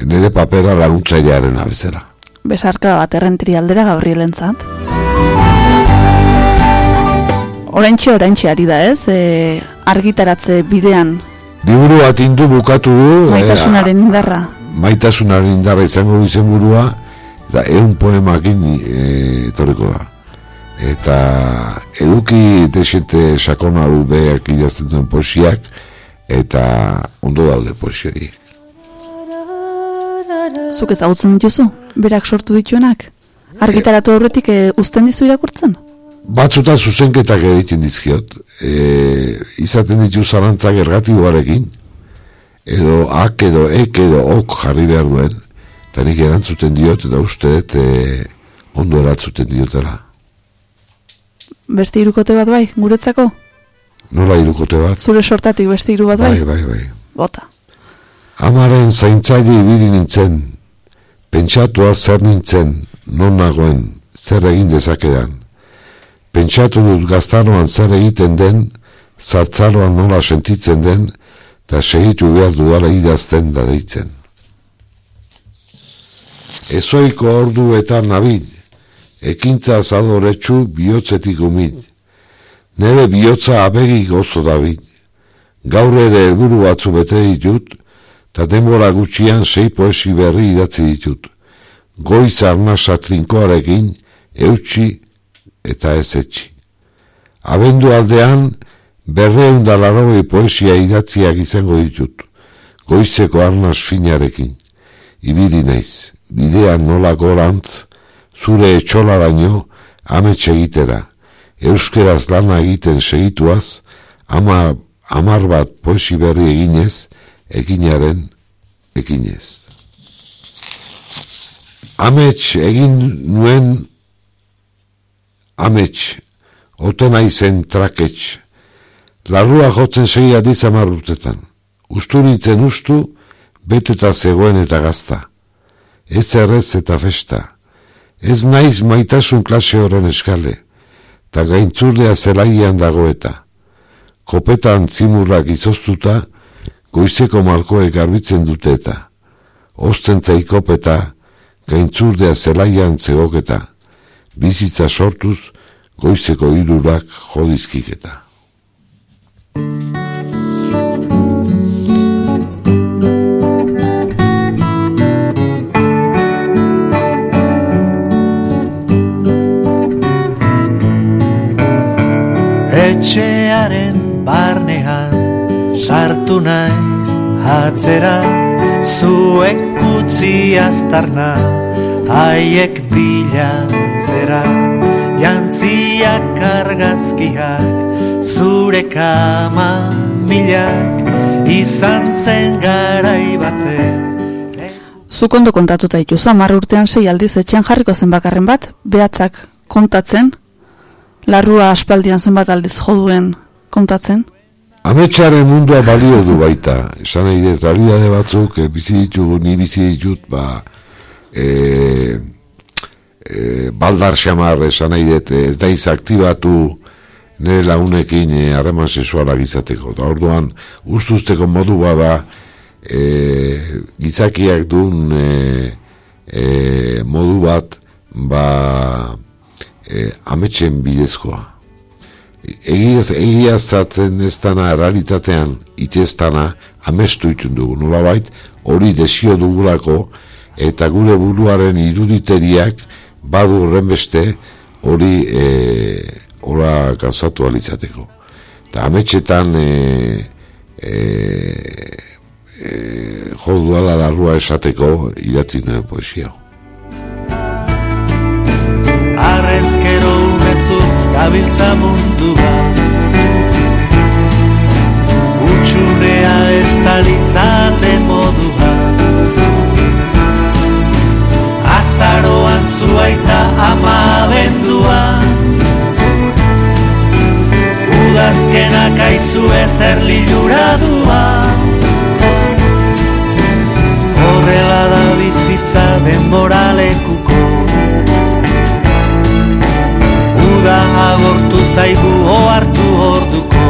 nire papera laguntzailearen abezera. Besarka bat errentri aldera Gabrielentzat. Oraintxe, oraintxe ari da ez, e, argitaratze bidean Liburu bat indu bukatu du, e, maitasunaren indarra. maitasunaren indarra izango du izenburua eta egun poemakin e, etorriko da. Eta eduki desente sakona du behar idazten duen poesiak eta ondo daude poesiari. Zuk ezagutzen dituzu, berak sortu dituenak. Argitaratu aurretik e, uzten dizu irakurtzen? Batzutan zuzenketak egiten dizkiot, e, izaten ditu zalantzak ergatiboarekin, edo ak edo ek edo ok jarri behar duen, eta nik erantzuten diot, eta uste dut e, ondo erantzuten diotela. Beste irukote bat bai, guretzako? Nola irukote bat? Zure sortatik beste iru bat bai? bai, bai. Bota. Amaren zaintzaile ibili nintzen, pentsatua zer nintzen, non nagoen, zer egin dezakedan. Pentsatu dut gaztaroan zer egiten den, zartzaroan nola sentitzen den, eta segitu behar dudala idazten da deitzen. Ezoiko orduetan nabil, ekintza azadoretsu bihotzetik umil. Nere bihotza abegi gozo dabil. Gaur ere helburu batzu bete ditut, eta denbora gutxian sei poesi berri idatzi ditut. Goiz arnasa trinkoarekin, eutxi eta ez etxi. Abendu aldean, berreun poesia idatziak izango ditut. Goizeko arnaz finarekin. Ibili naiz, bidean nola gorantz, zure etxolaraino, ametxe egitera. Euskeraz lana egiten segituaz, ama, amar bat poesi berri eginez, eginaren eginez. Amets egin nuen amets, otena izen trakets, larrua jotzen segi adiz amar urtetan. Usturitzen ustu, beteta zegoen eta gazta. Ez errez eta festa. Ez naiz maitasun klase horren eskale, eta gaintzurdea zelaian dago eta. Kopetan zimurrak izoztuta, goizeko malkoek garbitzen dute eta. Osten zaikopeta, gaintzurdea zelaian zegoketa. Bizitza sortuz, goizeko irurak jodizkiketa. etxearen barnean sartu naiz atzera zuek utzi aztarna haiek bilatzera jantziak argazkiak zure kama milak izan zen garai baten Zuk ondo kontatuta dituzu, hamar urtean sei aldiz etxean jarriko zen bakarren bat, behatzak kontatzen, larrua aspaldian zenbat aldiz joduen kontatzen. Ametxaren mundua balio du baita, esan nahi dut, realidade batzuk, e, bizi ditugu, ni bizi ditut, ba, e, e, baldar xamar, esan nahi dut, ez daiz aktibatu nire lagunekin e, harreman sexualak izateko. Da orduan, ustuzteko modu bada, e, gizakiak duen e, e, modu bat, ba, e, ametxen bidezkoa. Egiaz, egiaztatzen ez dana realitatean iteztana amestu itun dugu, nolabait hori desio dugulako eta gure buruaren iruditeriak badu horren beste hori e, ora gauzatu alitzateko. Eta ametxetan e, e, e, jo duala larrua esateko idatzi nuen poesia. Arrezkero umezurtz gabiltza mundu bat. Utsunea estalizate modu bat. Azaroan zuaita ama abenduan Udazkenak aizu ezer liluradua Horrela da bizitza denbora Uda agortu zaigu ohartu orduko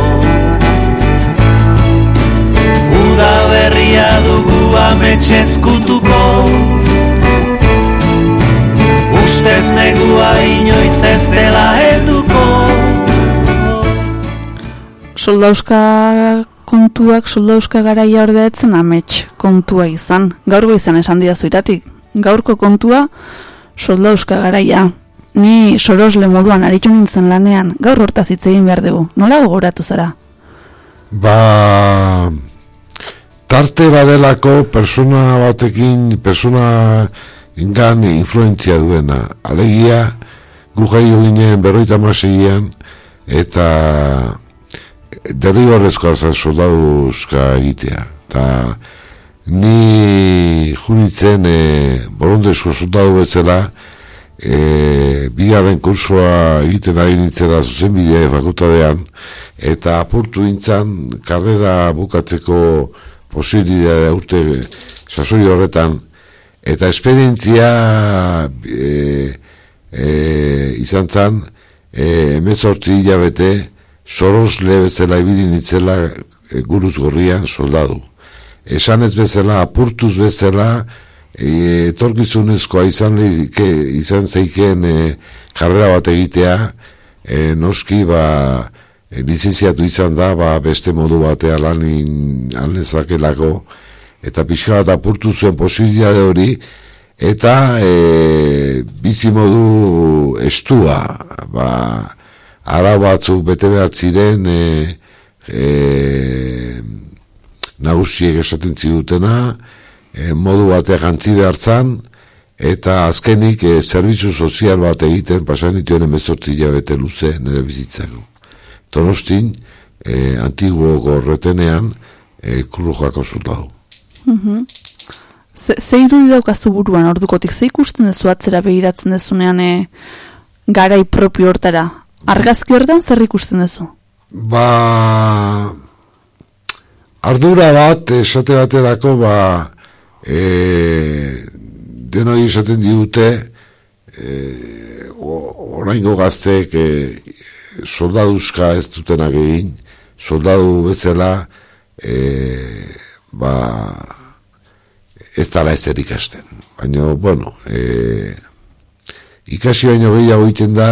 Uda berria dugu ametxezkutuko Ustez negua inoiz ez dela helduko Soldauska kontuak, soldauska garaia ordeatzen amets kontua izan. Gaurko izan esan diazu iratik. Gaurko kontua soldauska garaia. Ni sorosle moduan aritu nintzen lanean, gaur hortaz hitz egin behar dugu. Nola gogoratu zara? Ba, tarte badelako persona batekin, persona ingan influentzia duena. Alegia, gu jaio ginen berroita maseian, eta derrigorrezkoa zen soldaduzka egitea. Ta ni junitzen e, borondezko soldadu bezala, e, bigarren kursua egiten ari nintzela zuzenbidea fakultatean, eta apurtu nintzen karrera bukatzeko posibilidea urte sasoi horretan, eta esperientzia e, e, izan zan, e, emezortzi hilabete, sorosle bezala ibili nitzela e, guruz gorrian soldadu. Esan ez bezala, apurtuz bezala, etorkizunezkoa izan, leike, izan zeiken e, karrera bat egitea, e, noski ba, e, lizenziatu izan da, ba, beste modu batea lan alnezakelako, eta pixka bat apurtu zuen posibilitate hori, eta e, bizi modu estua, ba, ara batzuk bete behar ziren e, e, nagusiek esaten zidutena e, modu bateak antzi behar zan eta azkenik e, zerbitzu sozial bat egiten pasan dituen emezortzi bete luze nire bizitzako tonostin e, antiguo gorretenean e, kurrujako zultadu Mhm. Ze, ze irudi daukazu buruan ordukotik, ze ikusten dezu atzera behiratzen dezunean e, garai propio hortara? Argazki hortan zer ikusten dezu? Ba, ardura bat, esate baterako, ba, e, denoi esaten digute, e, oraingo gaztek e, soldaduzka ez dutenak egin, soldadu bezala, e, ba, ez dala ezer ikasten. Baina, bueno, e, ikasi baino gehiago egiten da,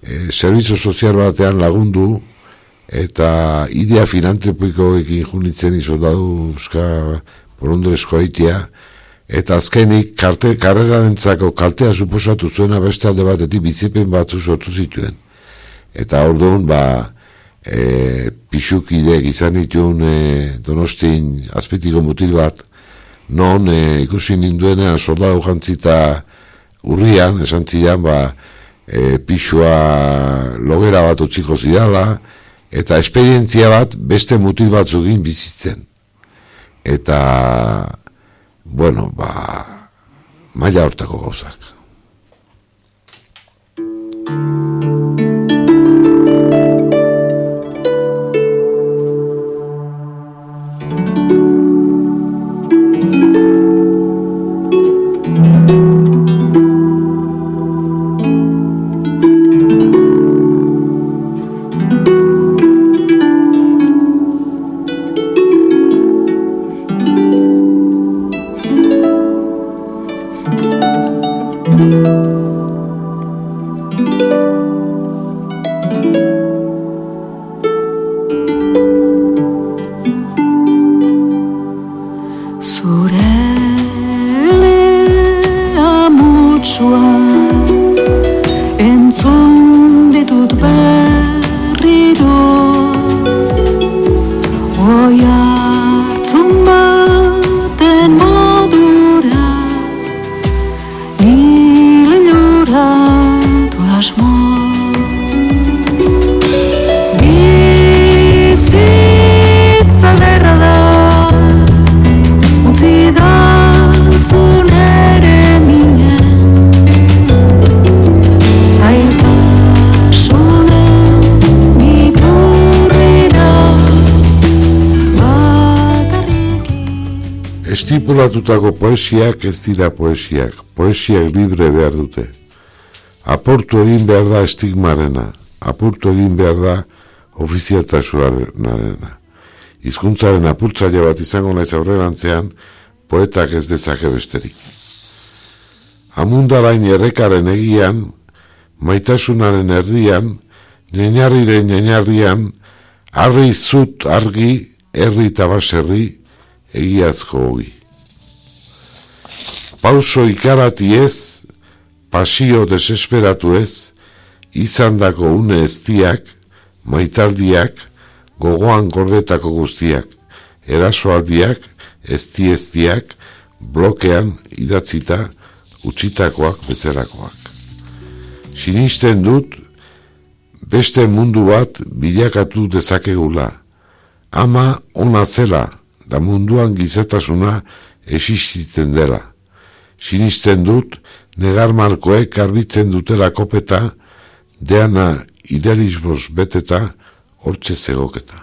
e, zerbitzu sozial batean lagundu, eta idea filantropikoekin junitzen izoldadu euska porondorezko aitea, eta azkenik karte, karrerarentzako kaltea suposatu zuena beste alde batetik bizipen batzu sortu zituen. Eta orduan, ba, e, pixukidek izan ditun e, donostin azpitiko mutil bat, non e, ikusi ninduenean soldadu jantzita urrian, esan zidan, ba, e, pixua logera bat utziko zidala, eta esperientzia bat beste mutil batzugin bizitzen. Eta, bueno, ba, maila hortako gauzak. Estipulatutako poesiak ez dira poesiak, poesiak libre behar dute. Aportu egin behar da estigmarena, aportu egin behar da ofizialtasunarena. Hizkuntzaren apurtzaile bat izango naiz aurrerantzean, poetak ez dezake besterik. Amundarain errekaren egian, maitasunaren erdian, nenarriren nenarrian, arri zut argi, herri tabaserri, egiazko hogi pauso ikarati ez, pasio desesperatu ez, izandako une eztiak, maitaldiak, gogoan gordetako guztiak, erasoaldiak, ezti eztiak, blokean idatzita, utzitakoak bezerakoak. Sinisten dut, beste mundu bat bilakatu dezakegula, ama ona zela, da munduan gizetasuna existiten dela sinisten dut, negar markoek garbitzen dutela kopeta, deana idealismoz beteta, hortze zegoketa.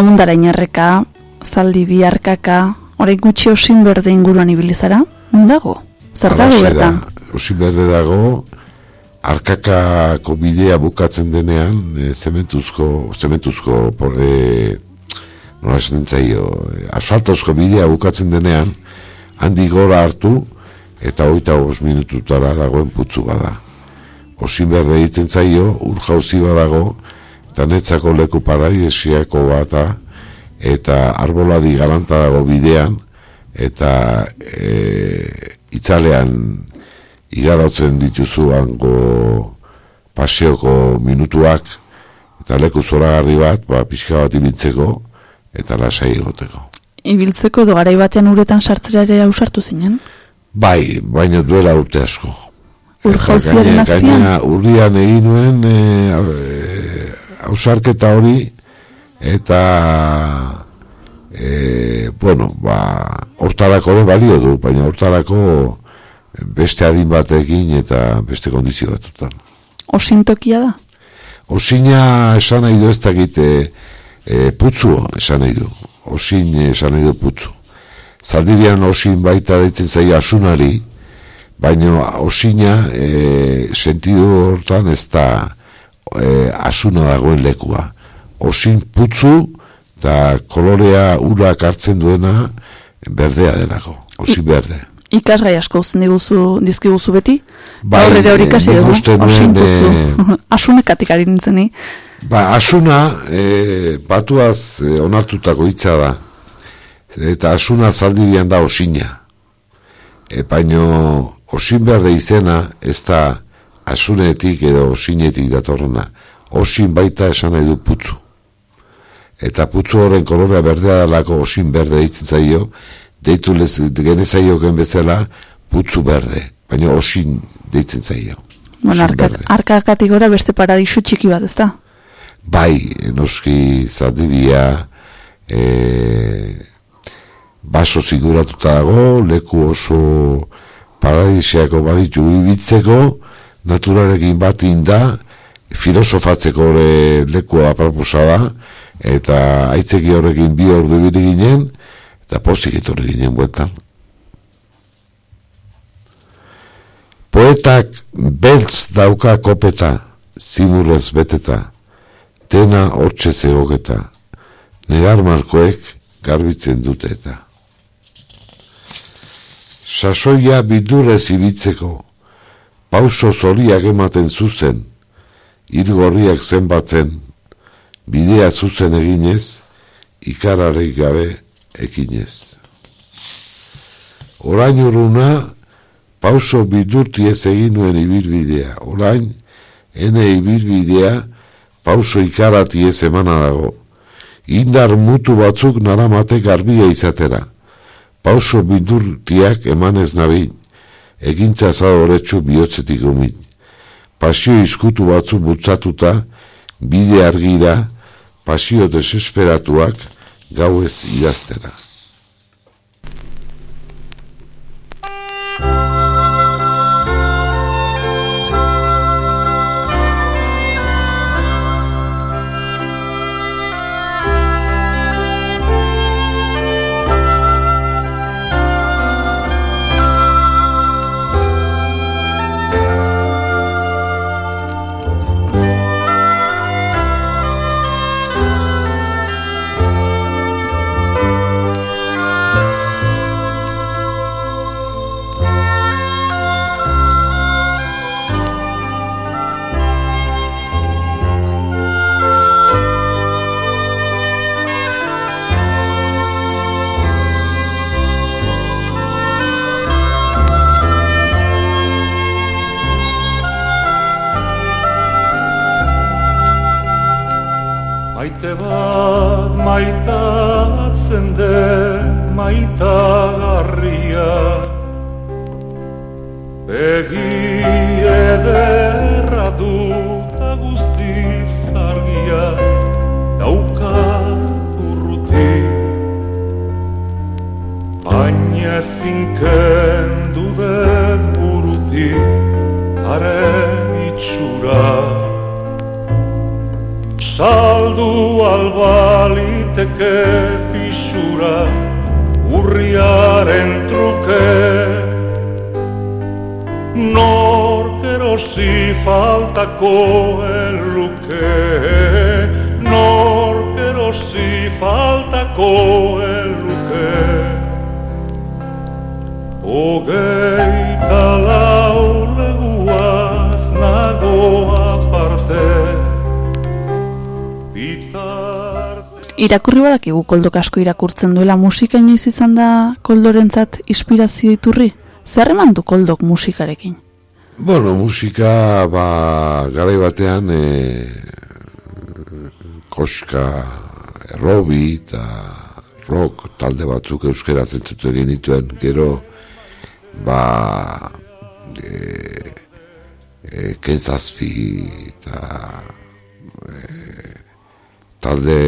Amundara inerreka, zaldi biharkaka, hori gutxi osin berde inguruan ibilizara, dago? Zer dago bertan? Osin berde dago, arkakako bidea bukatzen denean, e, zementuzko, zementuzko, por, e, nola esan zaio, e, asfaltozko bidea bukatzen denean, handi gora hartu, eta hoita hos minututara dagoen putzu bada. Osin berde egiten zaio, ur jauzi badago, eta netzako leku paradiesiako bata, eta arboladi galanta dago bidean, eta e, itzalean igarotzen dituzu hango paseoko minutuak, eta leku zoragarri bat, ba, pixka bat ibiltzeko, eta lasai egoteko. Ibiltzeko edo garai batean uretan sartzera ere ausartu zinen? Bai, baina duela urte asko. Ur jauziaren azpian? urrian egin nuen e, e, ausarketa hori, eta e, bueno, ba, hortarako balio du, baina hortarako beste adin batekin eta beste kondizio batutan. Osintokia da? Osina esan nahi du ez dakite e, putzu esan nahi du. Osin esan nahi du putzu. Zaldibian osin baita daitzen zaia asunari, baina osina e, sentidu hortan ez da e, asuna dagoen lekua osin putzu eta kolorea urak hartzen duena berdea delako, osin berde. ikasgai asko uzten diguzu, dizkiguzu beti. Bai, Gaur ere hori ikasi dugu, osin putzu. eh, Asunekatik ari nintzen ni. Ba, asuna, e, batuaz e, onartutako hitza da. Eta asuna zaldibian da osina. E, baino, osin behar da izena, ez da asunetik edo osinetik datorrena. Osin baita esan nahi du putzu. Eta putzu horren kolorea berdea dalako osin berde deitzen zaio, deitu lez, genezaioken bezala, putzu berde. Baina osin deitzen zaio. Bueno, Osin arkak, berde. arkakatik gora beste paradisu txiki bat, ezta? bai, noski zaldibia e, baso ziguratuta dago, leku oso paradisiako baditu ibitzeko, naturarekin bat da, filosofatzeko ere leku aproposa da, eta aitzeki horrekin bi ordu ibili ginen, eta pozik etorri ginen bueltan. Poetak beltz dauka kopeta, zimurrez beteta, dena hortxe zegoketa, negar markoek garbitzen dute eta. Sasoia bidurrez ibitzeko, pauso zoriak ematen zuzen, irgorriak zenbatzen, bidea zuzen eginez, ikararek gabe ekinez. Orain urruna, pauso bidurti ez egin nuen orain, ene ibilbidea, pauso ikarati ez emana dago. Indar mutu batzuk naramate garbia izatera. Pauso bidurtiak emanez nabil, egintza zadoretsu bihotzetik umin. Pasio izkutu batzu butzatuta, bide argira, pasio desesperatuak gauez idaztera. Koldok asko irakurtzen duela musika inoiz izan da koldorentzat inspirazio iturri? Zer eman du koldok musikarekin? Bueno, musika, ba, garai batean, e, koska, errobi eta rock talde batzuk euskaraz entzute egin dituen, gero, ba, e, e, kenzazpi eta e, talde,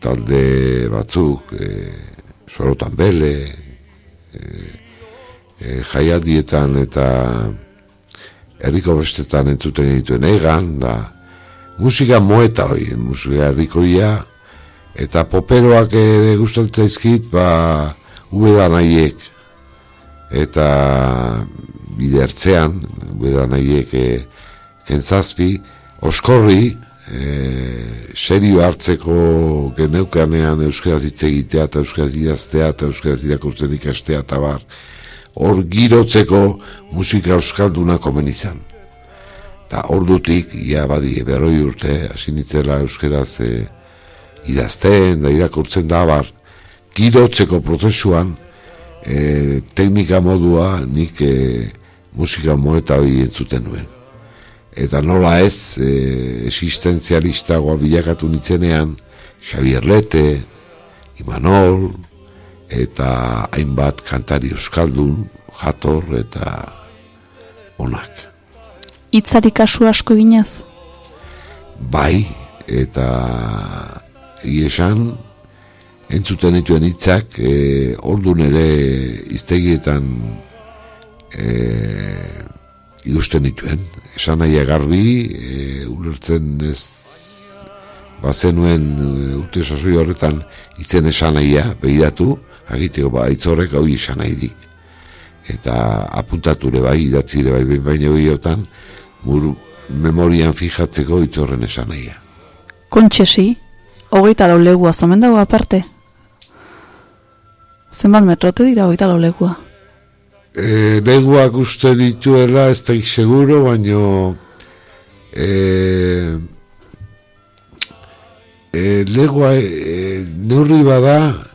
talde batzuk, e, sorotan bele, e, jaialdietan eta herriko bestetan entzuten dituen egan, da musika moeta hori, musika herrikoia, eta poperoak ere gustatzen zaizkit, ba, ubeda nahiek, eta bide ertzean, ubeda nahiek e, kentzazpi, oskorri, e, serio hartzeko geneukanean euskaraz hitz egitea eta euskaraz idaztea eta euskaraz irakurtzen ikastea eta bar hor girotzeko musika euskalduna komen izan. Ta ordutik, ia badi berroi urte, hasi nitzela euskeraz e, idazten da irakurtzen da bar, girotzeko prozesuan e, teknika modua nik e, musika moeta hori entzuten nuen. Eta nola ez, e, existenzialistagoa bilakatu nitzenean, Xavier Lete, Imanol, eta hainbat kantari euskaldun, jator eta onak. Itzari kasu asko eginez? Bai, eta iesan, entzuten dituen hitzak, e, ordun ere iztegietan e, ikusten dituen. Esan nahi garbi, e, ulertzen ez bazenuen e, urte sasoi horretan itzen esan nahia, behidatu, agiteko ba, itzorek hau esan nahi dik. Eta apuntature bai, idatzire bai, behin baino gehiotan, mur memorian fijatzeko itzorren esan nahia. Kontxesi, hogeita lau legua zomen dago aparte? Zenbat metrote dira hogeita lau legua? E, leguak uste dituela, ez da seguro, baino e, e, legua e, neurri bada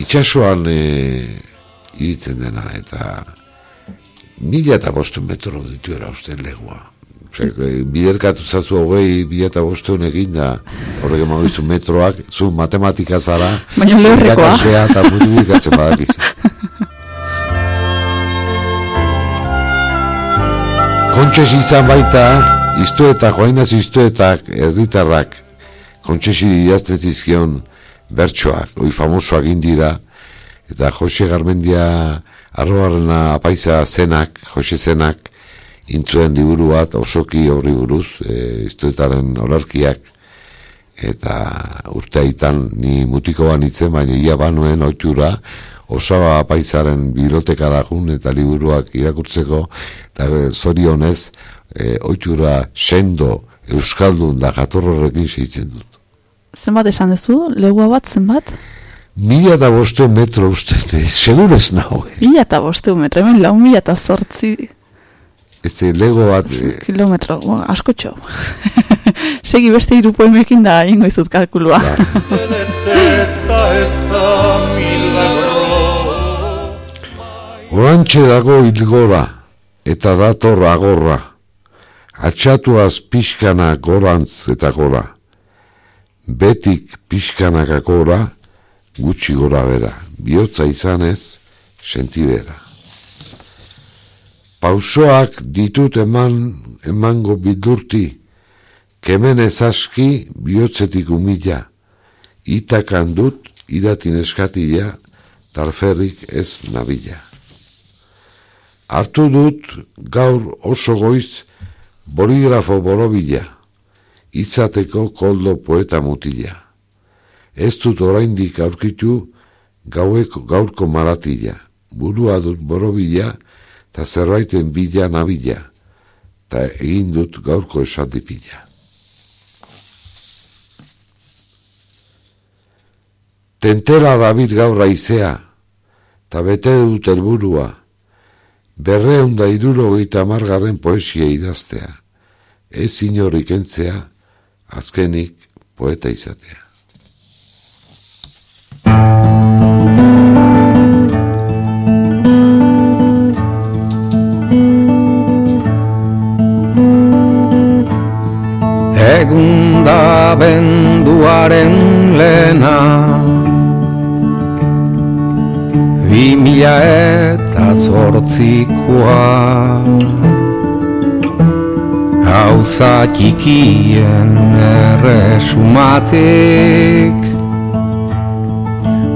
itxasuan e, iritzen dena, eta mila eta bostu metro dituela uste legua. Osea, biderkatu zazu hogei, mila eta bostu egin da, horrek dizu metroak, zu matematika zara, Baina lehorrekoa. eta multiplikatzen badakizu. Kontxesi izan baita, iztuetak, joainaz iztuetak, herritarrak, kontxesi idazten zizkion bertsoak, oi famosoak indira, eta Jose Garmendia arroarena apaisa zenak, Jose zenak, intzuen liburu bat osoki horri buruz, e, iztuetaren olarkiak, eta urteaitan ni mutiko banitzen, baina ia banuen oitura, osaba apaizaren biblioteka dagun eta liburuak irakurtzeko, eta e, zorionez, e, oitura sendo euskaldun da jatorrorekin seitzen dut. Zenbat esan duzu? Legua bat zenbat? Mila da boste metro uste, segurez nahu. Mila eta boste metro, hemen lau mila eta zortzi Ez lego bat, kilometro, bo, asko txo. Segi beste hiru poemekin da ingo izut kalkulua. Eta ez da milagro Orantxe dago ilgora, eta dator agorra. Atxatuaz pixkana gorantz eta gora. Betik pixkanaka gora, gutxi gora bera. Biotza izanez, sentibera. Pausoak ditut eman, emango bidurti, kemen ezaski bihotzetik umila. Itakan dut, iratin eskatia, tarferrik ez nabila. Hartu dut gaur oso goiz boligrafo borobila, itzateko koldo poeta mutila. Ez dut oraindik aurkitu gaueko gaurko maratila, burua dut borobila, eta zerbaiten bila nabila, eta egin dut gaurko esandipila. Tentera David gaur raizea, eta bete dut helburua, berreun da iruro gita margarren poesia idaztea, ez inorrik entzea, azkenik poeta izatea. Egun da benduaren lena Bi mila eta zortzikoa. Hauza txikien erresumatik.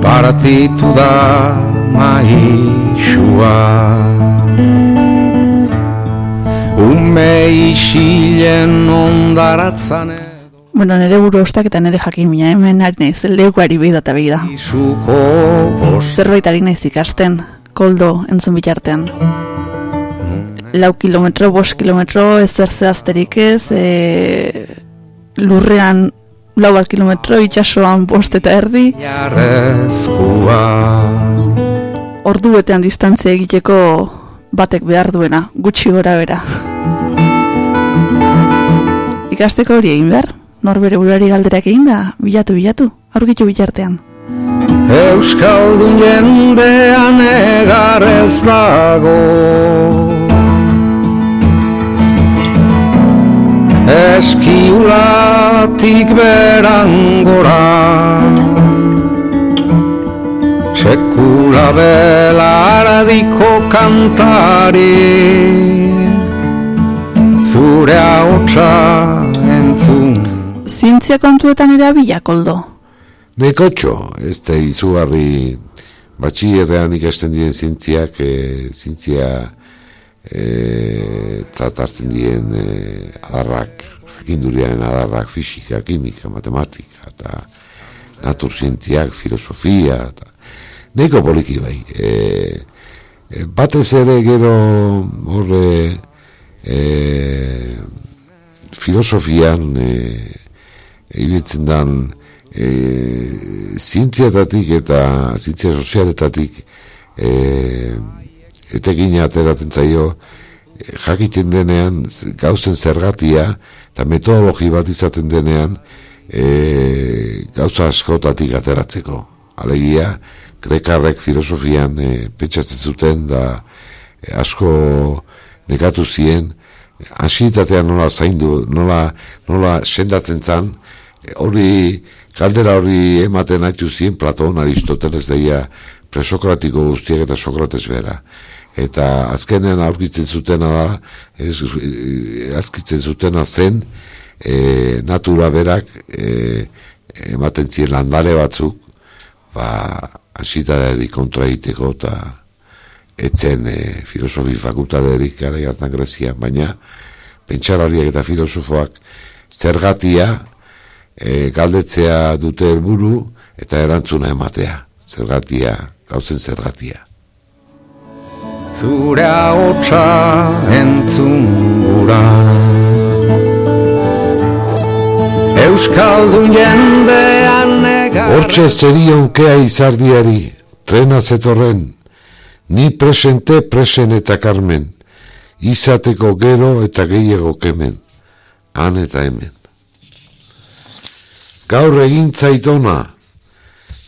Partitu da maixua Ume isilen ondaratzan Bueno, nire buru ostak eta nire jakin mina hemen ari naiz, leguari behi eta behi da. Zerbait ari naiz ikasten, koldo entzun bitartean. Lau kilometro, bost kilometro, ezer zehazterik ez, e, lurrean lau bat kilometro, itxasoan bost eta erdi, ordu betean distantzia egiteko batek behar duena, gutxi gora bera. Ikasteko hori egin behar, norbere burari galderak egin da, bilatu, bilatu, aurkitu bilartean. Euskaldun jendean egarrez dago. Eskiulatik berangora. Sekula belardiko kantari. Zure haotxa entzun Zientzia kontuetan erabila, koldo. Nekotxo, ez da izugarri batxierrean ikasten diren zientziak, e, zientzia e, tratartzen diren e, adarrak, jakinduriaren adarrak, fisika, kimika, matematika, eta naturzientziak, filosofia, eta neko poliki bai. E, e, batez ere gero horre e, filosofian e, ibiltzen dan e, zientziatatik eta zientzia sozialetatik e, etekina ateratzen zaio e, jakiten denean gauzen zergatia eta metodologi bat izaten denean e, gauza askotatik ateratzeko. Alegia, grekarrek filosofian e, pentsatzen zuten da e, asko negatu zien ansietatea nola zaindu, nola, nola sendatzen zan, e, hori, kaldera hori ematen haitu zien Platon, Aristoteles deia presokratiko guztiak eta Sokrates bera. Eta azkenen aurkitzen zutena da, ez, aurkitzen zutena zen, e, natura berak e, ematen zien landare batzuk, ba, ansitadeari kontra egiteko eta etzen e, filosofi fakultaderik gara hartan Grezian, baina pentsarariak eta filosofoak zergatia e, galdetzea dute helburu eta erantzuna ematea. Zergatia, gauzen zergatia. Zure haotxa entzun gura Euskaldun jendean negar Hortxe zerionkea izardiari, trena zetorren, ni presente presen eta karmen, izateko gero eta gehiago kemen, han eta hemen. Gaur egin zaitona,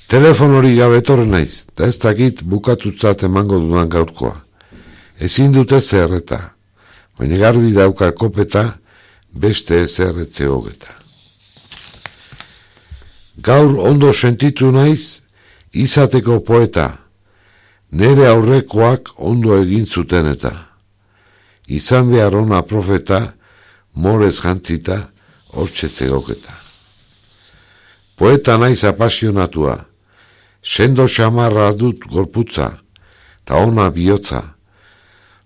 telefonori gabe etorri naiz, eta ez dakit bukatutzat emango dudan gaurkoa. Ezin dute zerreta, baina garbi dauka kopeta, beste ezerretze hogeta. Gaur ondo sentitu naiz, izateko poeta, nere aurrekoak ondo egin zuten eta. Izan behar ona profeta, morez jantzita, hortxe zegoketa. Poeta naiz apasionatua, sendo xamarra dut gorputza, ta ona bihotza.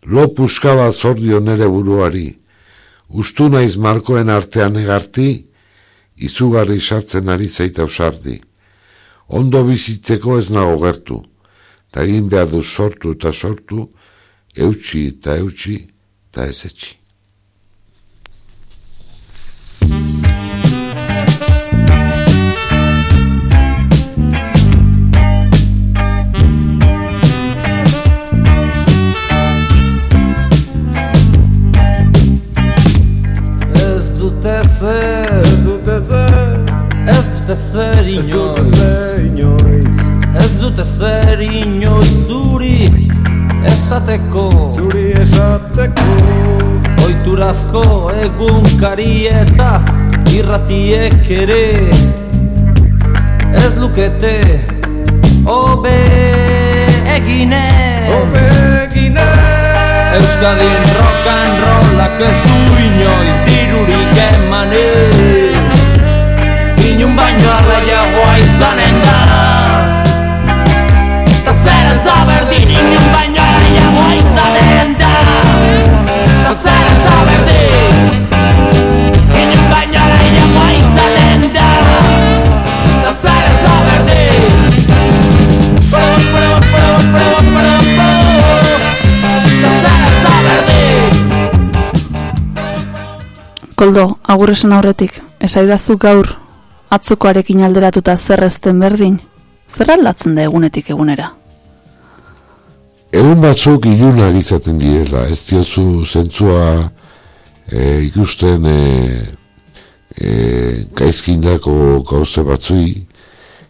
Lo puskaba zordio nere buruari, ustu naiz markoen artean egarti, izugarri sartzen ari zaita usardi. Ondo bizitzeko ez nago gertu, eta egin behar du sortu eta sortu, eutxi eta eutxi eta ez dute zer inoiz, ez dute zer inoiz zuri esateko, zuri esateko, oiturazko egunkari eta irratiek ere, ez lukete, obe egine, obe egine, Euskadin rock and rollak ez du inoiz dirurik emanen Inun baino arraiagoa izanen da Ta zer ez da berdin inun baino arraiagoa izanen da Ta zer ez da berdin Inun baino arraiagoa izanen ez da Koldo, agur esan aurretik, esaidazu gaur atzokoarekin alderatuta zer ezten berdin, zer aldatzen da egunetik egunera? egun batzuk ilunak izaten direla, ez diozu zentzua e, ikusten e, e, gaizkindako gauze batzui,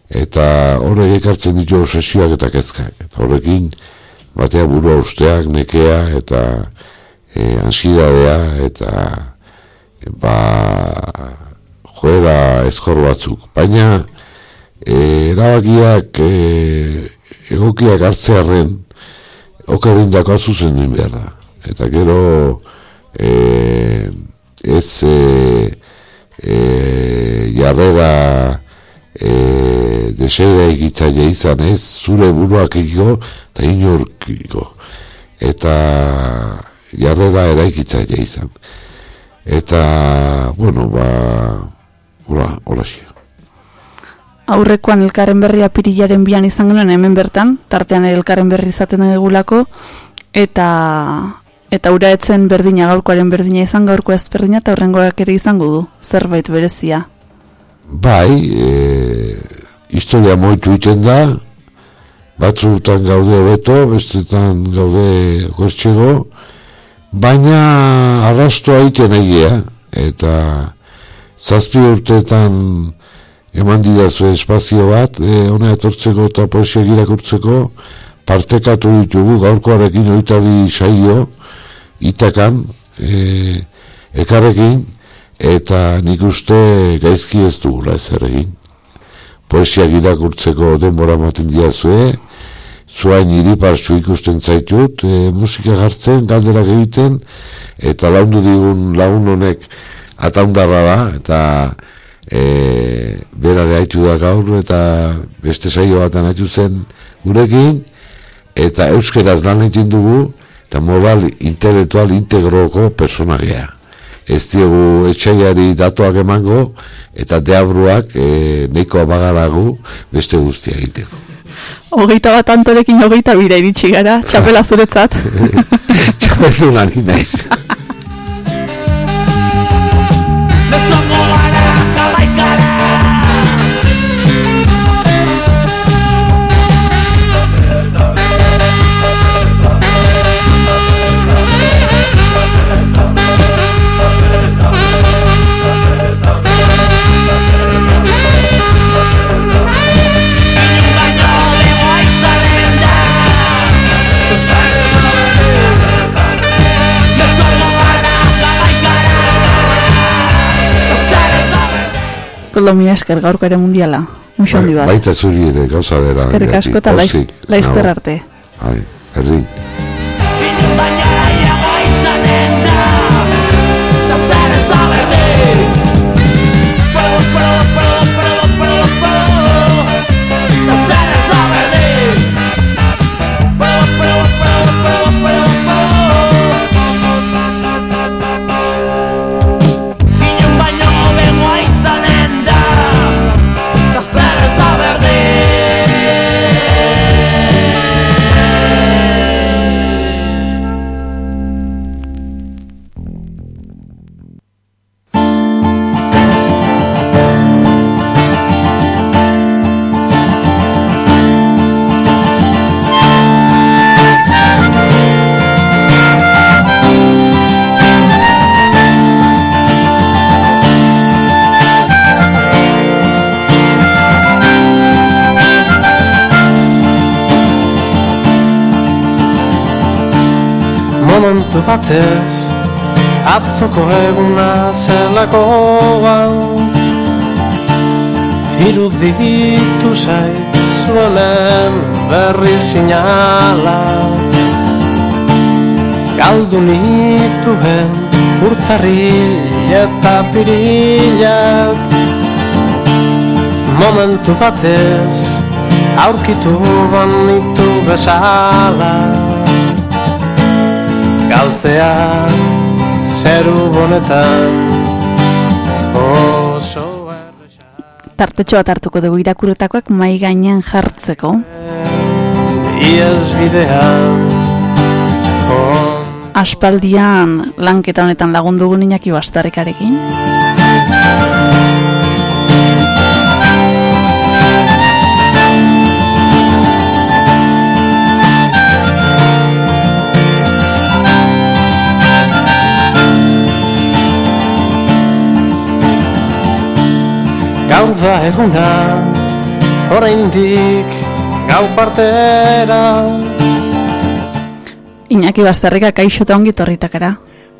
eta horrek ekartzen ditu obsesioak eta kezkak. Eta horrekin, batea burua usteak, nekea, eta e, ansidadea, eta e, ba, joera ezkor batzuk. Baina, e, erabakiak e, egokiak hartzearen, okarin dako zuzen duen behar da. Eta gero, e, ez e, e, jarrera e, desera egitzaile izan ez, zure buruak egiko eta inorkiko. Eta jarrera eraikitzaile izan. Eta, bueno, ba, hola, hola xio. Aurrekoan elkarren berria pirilaren bian izan genuen hemen bertan, tartean elkarren berri izaten egulako, eta eta ura etzen berdina gaurkoaren berdina izan gaurko ez berdina eta horrengoak ere izango du, zerbait berezia. Bai, e, historia moitu iten da, batzutan gaude hobeto, bestetan gaude gortxego, baina arrastoa iten egia, eta zazpi urteetan eman didazu espazio bat, e, hona etortzeko eta poesia irakurtzeko, partekatu ditugu, gaurkoarekin oitabi saio, itakan, e, ekarrekin, eta nik uste gaizki ez dugula ez egin. Poesia irakurtzeko denbora maten diazue, zuain iripartxu ikusten zaitut, e, musika jartzen, galderak egiten, eta laundu digun laun honek ataundarra da, eta e, berare haitu da gaur, eta beste saio bat haitu zen gurekin, eta euskeraz lan egin dugu, eta moral intelektual integroko personagea ez diogu etxaiari datoak emango, eta deabruak e, neiko abagaragu beste guztia egiteko. Hogeita bat antorekin hogeita bira iritsi gara, txapela zuretzat. Txapela nani naiz. Kolomia esker gaurko ere mundiala. Muxo handi bat. Baita zuri ere, gauza dela. Eskerrik asko eta laiz- laizter arte. Bai, berdin. Batez Atzoko eguna zelakoan Iruditu zait zuenen berri sinala. Galdu nituen urtarril eta pirilak. Momentu batez aurkitu banitu bezala galtzea zeru bonetan oso Tartetxo bat hartuko dugu irakurretakoak mai gainean jartzeko. iez bidean. Aspaldian lanketa honetan lagundu dugu Iñaki da eguna oraindik gau partera Iñaki Basterrika kaixo eta ongi torritakara.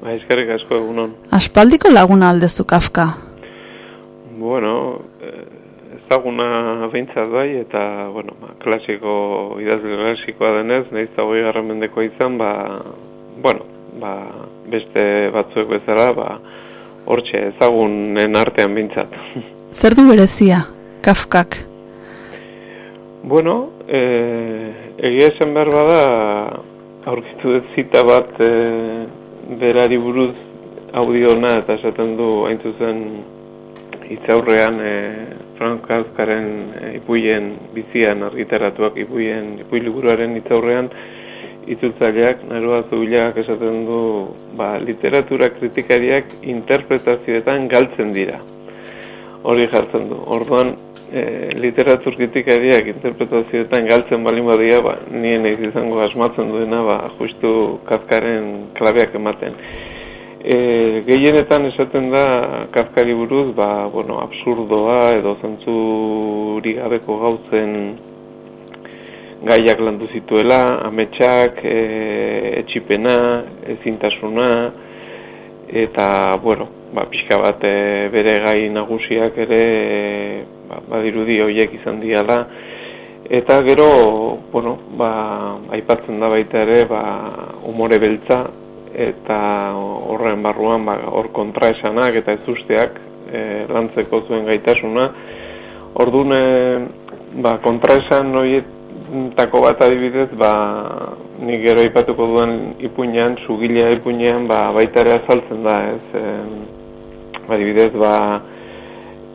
Ba, eskerrik asko egunon. Aspaldiko laguna aldezu Kafka. Bueno, eh, ezaguna behintzat bai, eta, bueno, ba, klasiko, idazle klasikoa denez, nahiz eta goi mendeko izan, ba, bueno, ba, beste batzuek bezala, ba, hortxe ezagunen artean behintzat. Zer du berezia, Kafkak? Bueno, eh, egia esan behar bada, aurkitu dut zita bat e, berari buruz audiona eta esaten du hain zuzen itzaurrean e, Frank Kafkaren e, ipuien bizian argitaratuak ipuien ipuiliburuaren itzaurrean itzultzaileak naroa zubileak esaten du ba, literatura kritikariak interpretazioetan galtzen dira hori jartzen du orduan e, literatur kritikariak interpretazioetan galtzen balin badia, ba, nien ez izango asmatzen duena, ba, justu Kafkaren klabeak ematen. E, gehienetan esaten da Kafkari buruz, ba, bueno, absurdoa edo zentzuri gabeko gautzen gaiak landu zituela, ametsak, e, etxipena, ezintasuna, eta, bueno, ba, pixka bat e, bere gai nagusiak ere ba, badirudi horiek izan diala. Eta gero bueno, ba, aipatzen da baita ere ba, umore beltza eta horren barruan ba, hor kontraesanak eta ez usteak e, lantzeko zuen gaitasuna. Ordune ba, kontraesan horietako bat adibidez ba, nik gero aipatuko duen ipuinean, sugilea ipuinean ba, baita ere azaltzen da ez adibidez, ba,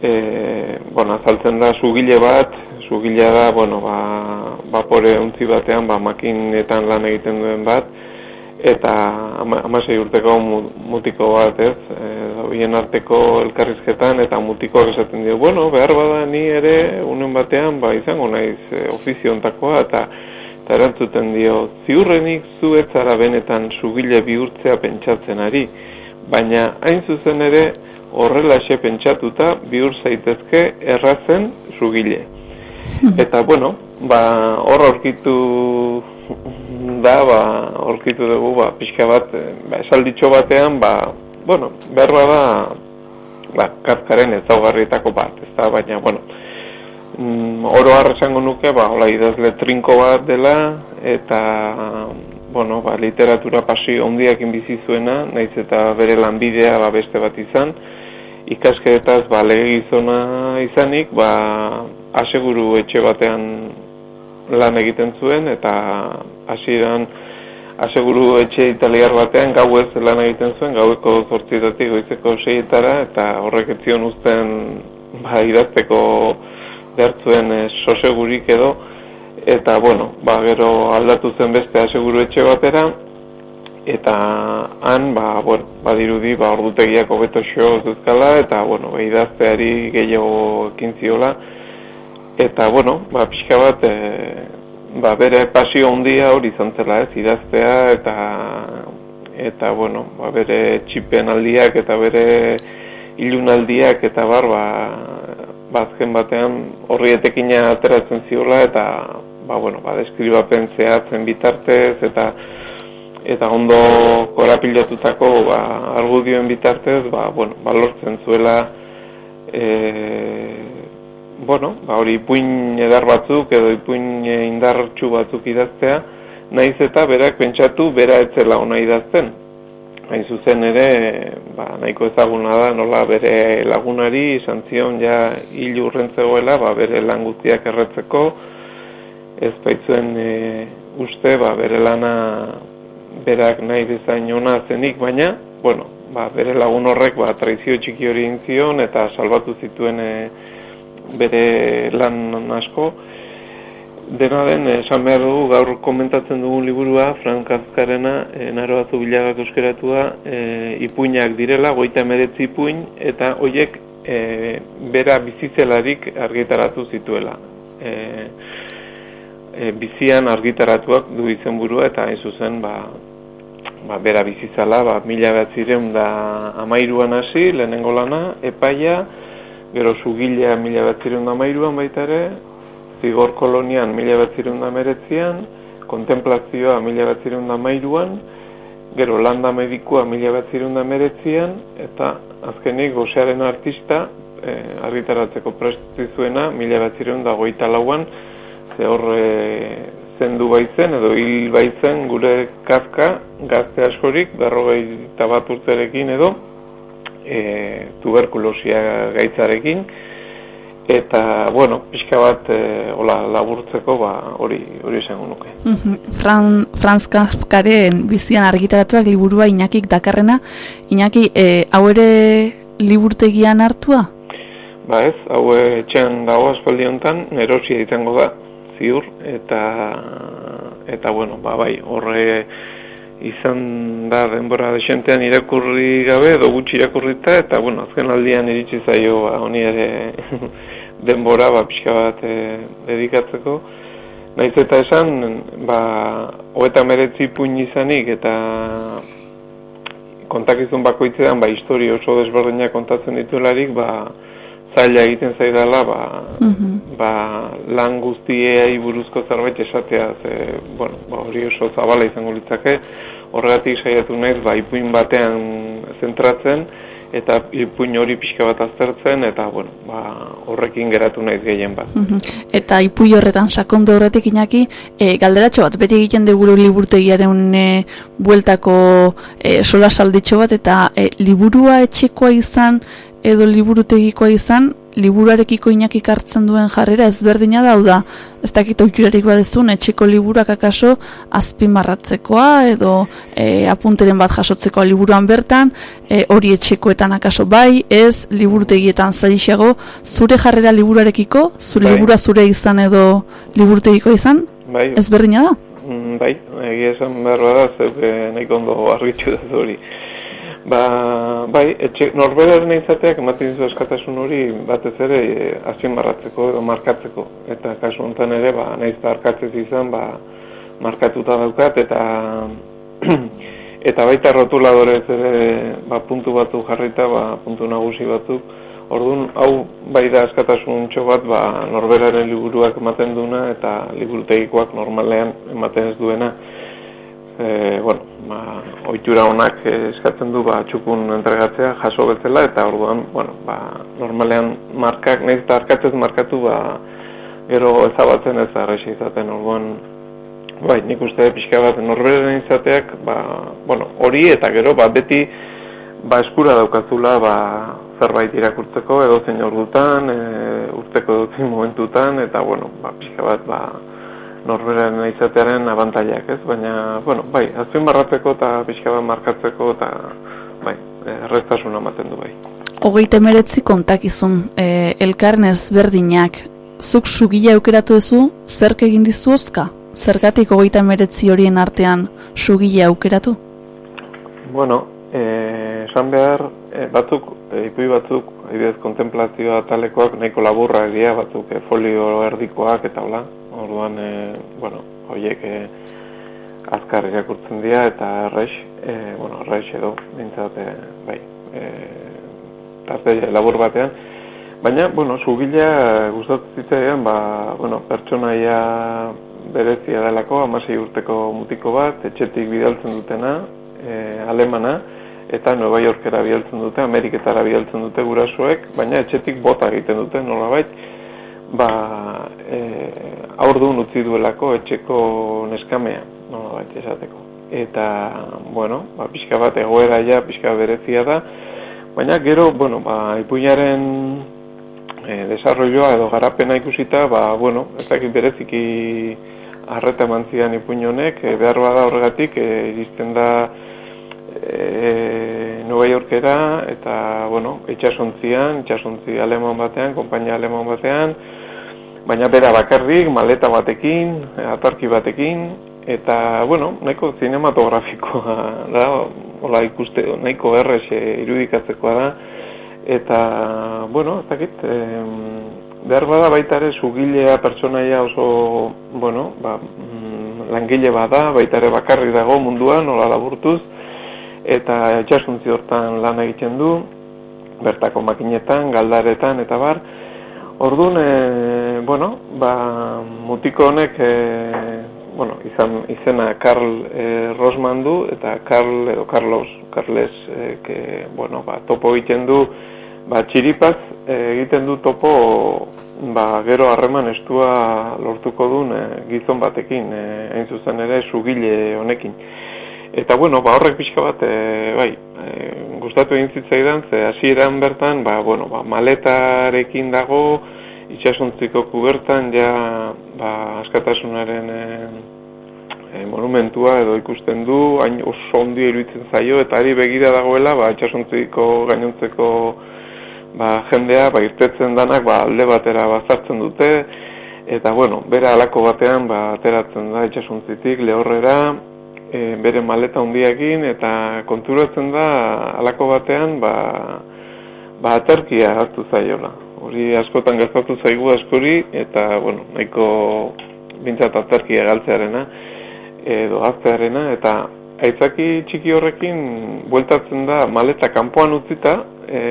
e, bueno, azaltzen da sugile bat, sugilea da, bueno, ba, bapore untzi batean, ba, makinetan lan egiten duen bat, eta amasei urteko mutiko bat, ez, e, arteko elkarrizketan, eta mutikoak esaten dio, bueno, behar bada ni ere, unen batean, ba, izango naiz e, ofizio ontakoa, eta eta erantzuten dio, ziurrenik zu ez zara benetan sugile bihurtzea pentsatzen ari, baina hain zuzen ere, horrela xe pentsatuta bihur zaitezke errazen sugile. Eta bueno, ba, hor aurkitu da, ba, aurkitu dugu, ba, pixka bat, ba, esalditxo batean, ba, bueno, berra da, ba, kafkaren ezaugarrietako bat, ez da, baina, bueno, mm, oro esango nuke, ba, hola idazle trinko bat dela, eta, bueno, ba, literatura pasio ondiakin bizi zuena, naiz eta bere lanbidea ba, beste bat izan, ikaskeretaz ba, lege izanik, ba, aseguru etxe batean lan egiten zuen, eta hasieran aseguru etxe italiar batean gau ez lan egiten zuen, gaueko zortzitatik goizeko seietara, eta horrek etzion uzten ba, idazteko dertzuen e, sosegurik edo, eta bueno, ba, gero aldatu zen beste aseguru etxe batera, eta han ba bueno badirudi ba ordutegiak hobeto xo zuzkala eta bueno ba, idazteari gehiago ekin ziola. Eta bueno ba pixka bat e, ba bere pasio handia hori zantzela ez idaztea eta eta bueno ba bere txipen aldiak eta bere ilunaldiak eta bar ba ba, batean horri etekina ateratzen ziola eta ba bueno ba deskribapen zehatzen bitartez eta eta ondo korapilotutako ba, argudioen bitartez, ba, bueno, balortzen zuela e, bueno, ba, hori ipuin edar batzuk edo ipuin indartxu batzuk idaztea, naiz eta berak pentsatu bera etzela ona idazten. Hain zuzen ere, ba, nahiko ezaguna da, nola bere lagunari, santzion ja hil urrentzegoela, ba, bere lan guztiak erretzeko, ez baitzuen e, uste, ba, bere lana berak nahi bezain ona zenik, baina, bueno, ba, bere lagun horrek ba, traizio txiki hori intzion eta salbatu zituen e, bere lan asko. Dena den, esan behar dugu, gaur komentatzen dugun liburua, Frank Azkarena, e, naroa zubilagak euskeratua, e, ipuinak direla, goita emeretzi ipuin, eta hoiek e, bera bizitzelarik argitaratu zituela. E, e, bizian argitaratuak du izenburua eta hain zuzen ba, ba, bera bizizala, ba, mila ziren da amairuan hasi, lehenengo lana, epaia, gero sugilea mila batzirun da mairuan baita ere, zigor kolonian mila batzirun da meretzian, kontemplazioa mila batzirun da mairuan, gero landa medikua mila batzirun da meretzian, eta azkenik gosearen artista e, argitaratzeko prestizuena mila batzirun da goita lauan, ze hor e, zendu baitzen edo hil baitzen gure kazka gazte askorik berrogei eta bat urterekin edo e, tuberkulosia gaitzarekin eta bueno, pixka bat e, hola, laburtzeko ba, hori hori izango nuke. Fran, Franz Kafkaren bizian argitaratuak liburua Iñakik dakarrena. Iñaki, e, hau ere liburtegian hartua? Ba ez, hau etxean dago aspaldi honetan, nerosia izango da, ziur eta eta bueno, ba bai, horre izan da denbora desentean irakurri gabe edo gutxi irakurrita eta bueno, azken aldian iritsi zaio ba, honi ere denbora ba pixka bat e, dedikatzeko. Naiz eta esan, ba, hoeta meretzi puin izanik eta kontakizun bakoitzean, ba, histori oso desberdinak kontatzen ditularik, ba, zaila egiten zaidala ba, ba, lan guztiei buruzko zerbait esatea ze, bueno, ba, hori oso zabala izango litzake. Horregatik saiatu naiz ba, ipuin batean zentratzen eta ipuin hori pixka bat aztertzen eta bueno, ba, horrekin geratu naiz gehien bat. Eta ipuin horretan sakondu horretik inaki, e, galderatxo bat, beti egiten dugu liburtegiaren e, bueltako e, sola salditxo bat, eta e, liburua etxekoa izan, edo liburutegikoa izan, liburuarekiko inakik hartzen duen jarrera ezberdina dau da. Ez dakit oikurarik badezun, etxeko liburak akaso azpimarratzekoa edo e, apunteren bat jasotzekoa liburuan bertan, e, hori etxekoetan akaso bai, ez liburutegietan zaixago, zure jarrera liburuarekiko, zure bai. liburua zure izan edo liburutegiko izan, bai. ezberdina da? Mm, bai, egia esan behar bada, zeuke nahiko ondo argitxu da hori. Ba, bai, etxe, norberaren izateak ematen dizu eskatasun hori batez ere e, azpimarratzeko edo markatzeko. Eta kasu honetan ere, ba, nahiz da izan, ba, markatuta daukat, eta eta baita rotuladorez ere ba, puntu batzuk jarrita, ba, puntu nagusi batzuk. Orduan, hau bai da eskatasun bat, ba, norberaren liburuak ematen duena, eta liburutegikoak normalean ematen ez duena e, bueno, ba, oitura honak eskatzen du ba, txukun entregatzea jaso betzela eta orduan, bueno, ba, normalean markak, nahiz eta arkatzez markatu, ba, gero ezabatzen ez arrexi izaten, orduan, bai, nik uste pixka bat norberen izateak, ba, bueno, hori eta gero, ba, beti, ba, eskura daukazula, ba, zerbait irakurtzeko edo zein ordutan, e, urteko dut momentutan, eta, bueno, ba, pixka bat, ba, norberaren izatearen abantailak, ez? Baina, bueno, bai, azpien barratzeko eta pixka bat markatzeko eta, bai, erreztasun amaten du bai. Hogeite meretzi kontakizun, e, elkarren berdinak, zuk sugila aukeratu duzu, zerk egin dizu ozka? Zergatik hogeita meretzi horien artean sugila aukeratu? Bueno, e, esan behar, e, batzuk, e, ipui batzuk, idez, kontemplazioa talekoak nahiko laburra egia, batzuk e, folio erdikoak eta hola, orduan, e, bueno, horiek e, azkar irakurtzen dira eta errex, e, bueno, errex edo, bintzat, e, bai, e, tarte labur batean, baina, bueno, zugila gustatzen zitzaidan, ba, bueno, pertsonaia berezia delako, amasei urteko mutiko bat, etxetik bidaltzen dutena, e, alemana, eta Nueva Yorkera bidaltzen dute, Ameriketara bidaltzen dute gurasoek, baina etxetik bota egiten dute, nolabait, ba, e, aurdun utzi duelako etxeko neskamea, no, bat esateko. Eta, bueno, ba, pixka bat egoera ja, pixka berezia da, baina gero, bueno, ba, ipuñaren e, desarrolloa edo garapena ikusita, ba, bueno, ez dakit bereziki arreta mantzian ipuñ honek, e, behar bada horregatik, e, iristen da e, Nueva Yorkera, eta, bueno, itxasontzian, itxasontzi aleman batean, kompainia aleman batean, baina bera bakarrik, maleta batekin, atarki batekin, eta, bueno, nahiko zinematografikoa da, hola ikuste, nahiko errez irudikatzekoa da, eta, bueno, ez dakit, behar bada baita ere zugilea pertsonaia oso, bueno, ba, mm, langile bada, baita ere bakarrik dago munduan, nola laburtuz, eta etxasuntzi hortan lan egiten du, bertako makinetan, galdaretan eta bar. Orduan, e, bueno, ba, mutiko honek, e, bueno, izan, izena Karl e, Rosman du, eta Karl edo Carlos, Carles, e, que, bueno, ba, topo egiten du, ba, txiripaz e, egiten du topo, ba, gero harreman estua lortuko duen e, gizon batekin, e, hain zuzen ere, sugile honekin. Eta bueno, ba horrek pixka bat, e, bai, e, gustatu egin zitzaidan, ze hasieran bertan, ba, bueno, ba, maletarekin dago, itxasuntziko kubertan, ja, ba, askatasunaren e, e, monumentua edo ikusten du, hain oso ondi iruditzen zaio, eta ari begira dagoela, ba, itxasuntziko gainontzeko ba, jendea, ba, irtetzen danak, ba, alde batera bazartzen dute, eta bueno, bera alako batean, ba, ateratzen da itxasuntzitik, lehorrera, e, bere maleta hundiakin eta konturatzen da alako batean ba, ba aterkia hartu zaiola. Hori askotan gertatu zaigu askori eta bueno, nahiko bintzat aterkia galtzearena edo hartzearena eta aitzaki txiki horrekin bueltatzen da maleta kanpoan utzita e,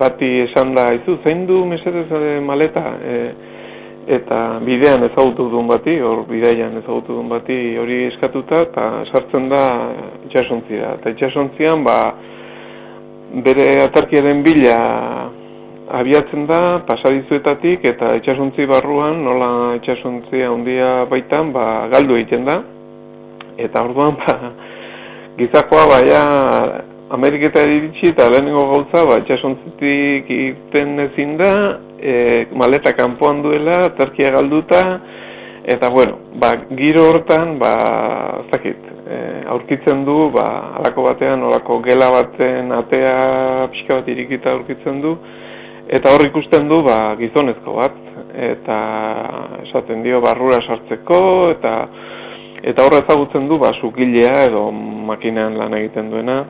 bati esan da izu zein du mesedez maleta e, eta bidean ezagutu duen bati, hor bideian ezagutu duen bati hori eskatuta, eta sartzen da itxasontzia. Eta itxasontzian, ba, bere atarkiaren bila abiatzen da, pasadizuetatik, eta itxasontzi barruan, nola itxasontzia handia baitan, ba, galdu egiten da. Eta orduan, ba, gizakoa, baia, Ameriketa iritsi eta lehenengo gauza, ba, itxasontzitik iten ezin da, e, maleta kanpoan duela, tarkia galduta, eta bueno, ba, giro hortan, ba, zakit, e, aurkitzen du, ba, alako batean, olako gela baten atea pixka bat irikita aurkitzen du, eta hor ikusten du, ba, gizonezko bat, eta esaten dio barrura sartzeko, eta eta hor ezagutzen du, ba, sukilea edo makinean lan egiten duena,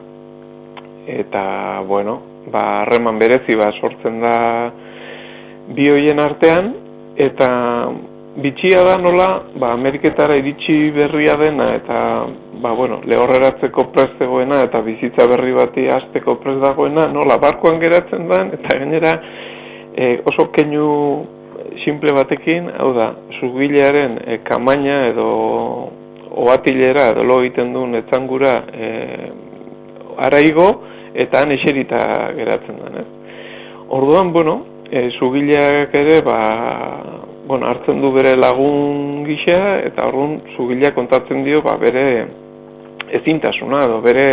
eta, bueno, ba, harreman berezi, ba, sortzen da, bi hoien artean, eta bitxia da nola, ba, Ameriketara iritsi berria dena, eta, ba, bueno, lehorreratzeko prest zegoena, eta bizitza berri bati hasteko prest dagoena, nola, barkoan geratzen den, eta gainera, e, oso keinu simple batekin, hau da, zugilearen e, kamaina edo oatilera edo lo egiten duen etzangura e, araigo, eta han eserita geratzen den, ez? Orduan, bueno, e, zugileak ere ba, bueno, hartzen du bere lagun gisa eta orduan zugileak kontatzen dio ba, bere ezintasuna edo bere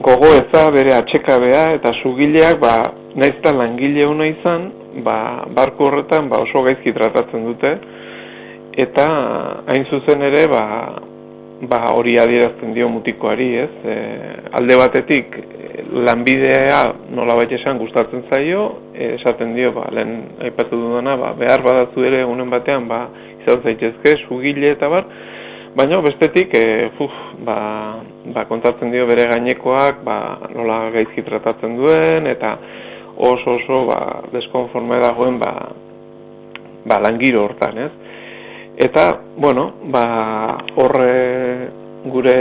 gogoeza, bere atxekabea eta zugileak ba, naizta langile hona izan ba, barko horretan ba, oso gaizki tratatzen dute eta hain zuzen ere ba, ba, hori adierazten dio mutikoari ez e, alde batetik lanbidea nola baita esan gustatzen zaio, esaten dio, ba, lehen aipatu dudana, ba, behar badatu ere unen batean, ba, izan zaitezke, sugile eta bar, baina bestetik, e, uf, ba, ba, kontatzen dio bere gainekoak, ba, nola gaizki tratatzen duen, eta oso oso, ba, deskonforme dagoen, ba, ba, langiro hortan, ez? Eta, bueno, ba, horre gure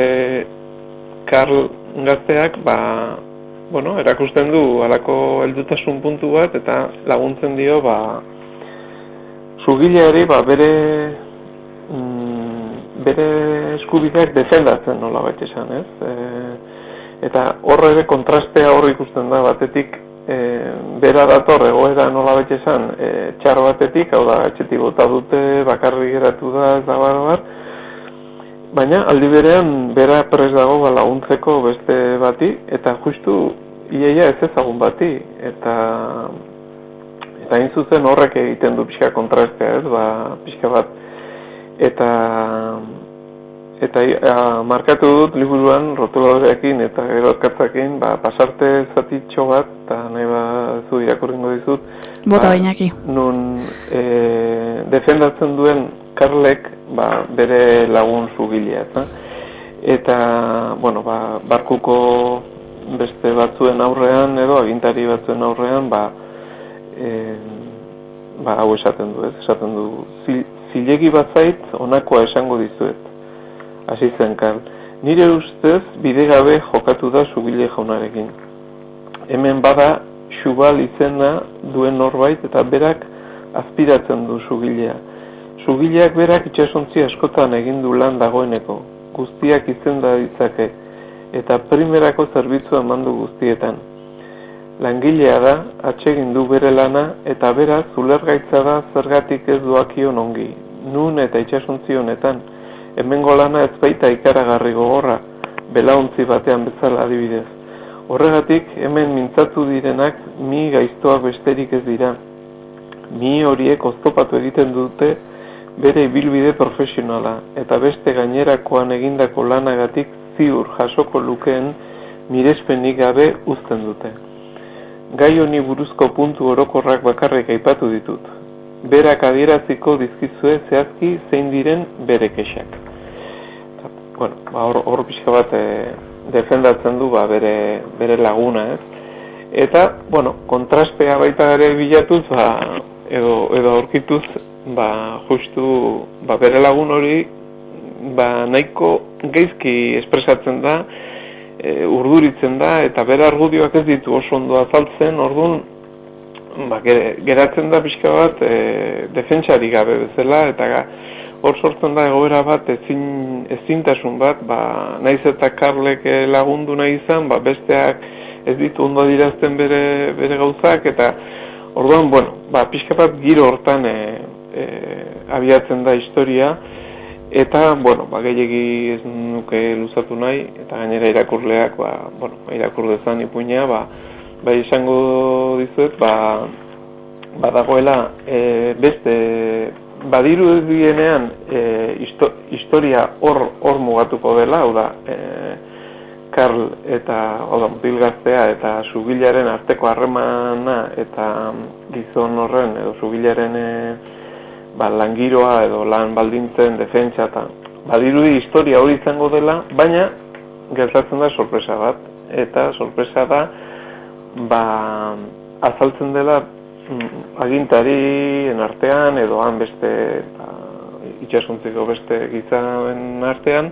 Karl gazteak, ba, bueno, erakusten du alako heldutasun puntu bat eta laguntzen dio ba sugileari ba bere mm, bere eskubideak defendatzen nola baita esan, ez? E, eta horre ere kontrastea hor ikusten da batetik e, bera dator egoera nola baita esan e, txar batetik, hau da, etxetik bota dute, bakarri geratu da, ez da bar, Baina aldi berean bera prez dago ba, laguntzeko beste bati eta justu iaia ez ezagun bati eta eta hain zuzen horrek egiten du pixka kontrastea ez ba, pixka bat. Eta eta a, markatu dut liburuan rotuladoreakin eta gero katzakin ba, pasarte zatitxo bat eta nahi ba zu irakurringo dizut bota ba, bainaki nun e, defendatzen duen Karlek ba, bere lagun zugilea, eta, eta bueno, ba, barkuko beste batzuen aurrean edo agintari batzuen aurrean ba, e, ba hau esaten du, ez? Esaten du zilegi batzait onakoa esango dizuet. Hasi zen Karl. Nire ustez bidegabe jokatu da zugile jaunarekin. hemen bada xubal izena duen norbait eta berak azpiratzen du sugilea. Sugileak berak itxasontzi askotan egin du lan dagoeneko, guztiak izenda ditzake, eta primerako zerbitzua eman du guztietan. Langilea da, atsegin du bere lana, eta beraz, zulergaitza da zergatik ez duakion ongi. Nun eta itxasontzi honetan, hemengo lana ez baita ikaragarri gogorra, belauntzi batean bezala adibidez. Horregatik, hemen mintzatu direnak mi gaiztoak besterik ez dira. Mi horiek oztopatu egiten dute bere ibilbide profesionala eta beste gainerakoan egindako lanagatik ziur jasoko lukeen mirespenik gabe uzten dute. Gai honi buruzko puntu orokorrak bakarrik aipatu ditut. Berak adieraziko dizkizue zehazki zein diren bere kexak. Bueno, ba, hor, hor pixka bat e, defendatzen du ba, bere, bere laguna, ez? Eta, bueno, kontrastea baita ere bilatuz, ba, edo, edo aurkituz, ba, justu ba, bere lagun hori ba, nahiko geizki espresatzen da, e, urduritzen da, eta bere argudioak ez ditu oso ondo azaltzen, orduan, ba, geratzen da pixka bat e, defentsari gabe bezala, eta hor sortzen da egoera bat ezin, ezintasun bat, ba, naiz eta karlek lagundu nahi izan, ba, besteak ez ditu ondo dirazten bere, bere gauzak, eta orduan, bueno, ba, pixka bat giro hortan e, e, abiatzen da historia, eta, bueno, ba, gehiagi ez nuke luzatu nahi, eta gainera irakurleak, ba, bueno, irakur dezan ipuina, ba, ba, izango dizuet, ba, ba dagoela e, beste badiru ez dienean e, historia hor, hor mugatuko dela, hau da, e, Karl eta oda, bilgaztea eta subilaren arteko harremana eta gizon horren edo subilaren e, ba, langiroa edo lan baldintzen defentsa eta badirudi historia hori izango dela, baina gertatzen da sorpresa bat eta sorpresa da ba, azaltzen dela Mm, agintari artean edo han beste ba, itxasuntzeko beste gizaren artean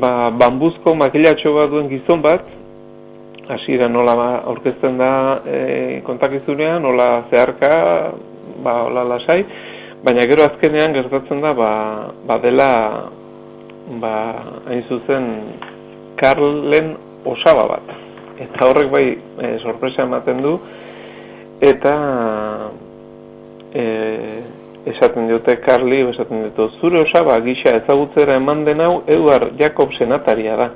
ba, bambuzko makilatxo bat duen gizon bat hasiera nola ba, aurkezten da e, kontakizunean, nola zeharka ba, hola lasai baina gero azkenean gertatzen da ba, ba dela ba, hain zuzen Karlen osaba bat. Eta horrek bai e, sorpresa ematen du eta e, esaten diote Carly, esaten dute, zure osaba gisa ezagutzera eman den hau Eduard Jacob senataria da.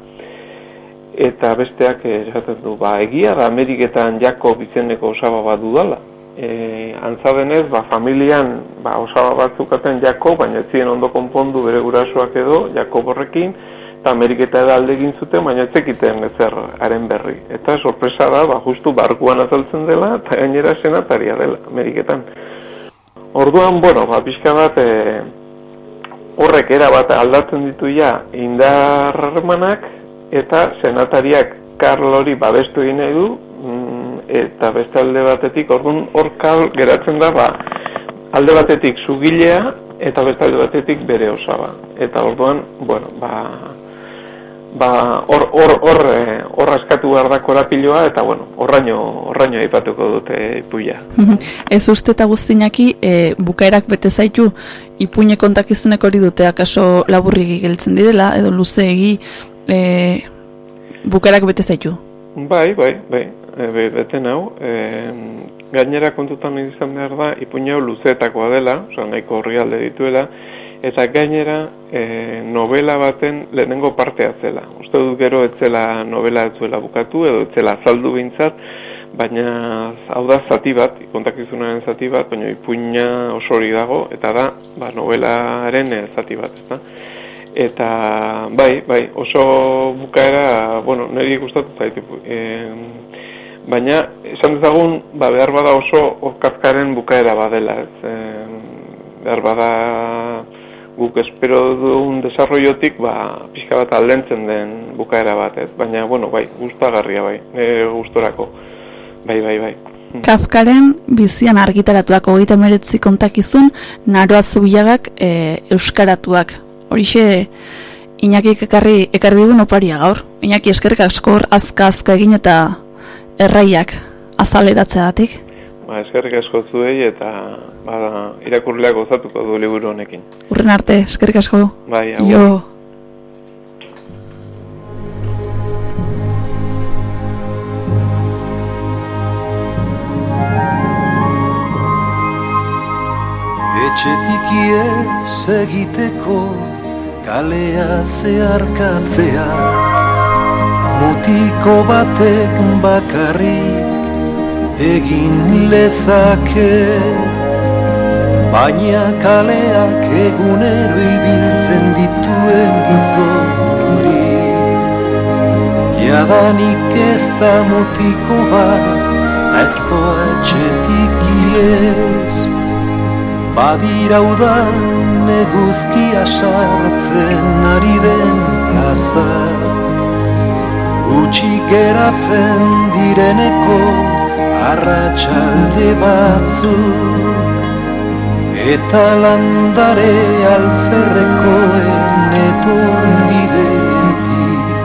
Eta besteak esaten du, ba, egia da Ameriketan Jacob izeneko osaba bat dudala. E, antzadenez, ba, familian ba, osaba batzukaten Jacob, baina ez ziren ondo konpondu bere gurasoak edo Jacob horrekin, eta Ameriketa alde egin zuten, baina ez zekiten ezer haren berri. Eta sorpresa da, ba, justu barkuan azaltzen dela, eta gainera senataria dela, Ameriketan. Orduan, bueno, ba, pixka bat, e, horrek era bat aldatzen ditu ja indarmanak, eta senatariak Karl hori babestu egin nahi du, mm, eta beste alde batetik, orduan, hor geratzen da, ba, alde batetik sugilea, eta beste alde batetik bere osaba. Eta orduan, bueno, ba, ba hor hor hor eh, hor askatu behar da korapiloa eta bueno horraino horraino aipatuko dute ipuia ez uste eta guztinaki e, bukaerak bete zaitu ipuine kontakizunek hori dute akaso laburri geltzen direla edo luzeegi e, bukaerak bete zaitu? Bai bai bai e, bete nau e, gainera kontutan izan behar da ipuina luzeetakoa dela oza, nahiko horri alde dituela eta gainera e, novela baten lehenengo partea zela. Uste dut gero etzela novela etzuela bukatu edo etzela azaldu bintzat, baina hau da zati bat, kontakizunaren zati bat, baina ipuina oso hori dago, eta da ba, novelaren e, zati bat. Ezta? Eta bai, bai, oso bukaera, bueno, niri gustatu zaitu. E, baina, esan dezagun, ba, behar bada oso okazkaren bukaera badela. Ez, e, behar bada guk espero duen desarroiotik ba, pixka bat aldentzen den bukaera bat, ez? Baina, bueno, bai, gustagarria bai, nire gustorako. Bai, bai, bai. Hmm. Kafkaren bizian argitaratuak hogeita meretzi kontakizun naroa zubilagak e, euskaratuak. Horixe, Iñaki ekarri, ekarri dugun oparia gaur. Iñaki eskerrik askor azka azka egin eta erraiak azaleratzeagatik. Ba, eskerrik asko zuei eta ba, irakurleak gozatuko du liburu honekin. Urren arte, eskerrik asko. Bai, agur. Jo. Etxetik iez egiteko kalea zeharkatzea Mutiko batek bakarrik egin lezake. Baina kaleak egunero ibiltzen dituen gizon hori. Jadanik ez da mutiko bat, ez doa etxetik iez Badira udan eguzkia sartzen ari den plaza. Utsi geratzen direneko arratsalde batzuk Eta landare alferrekoen etorren bidetik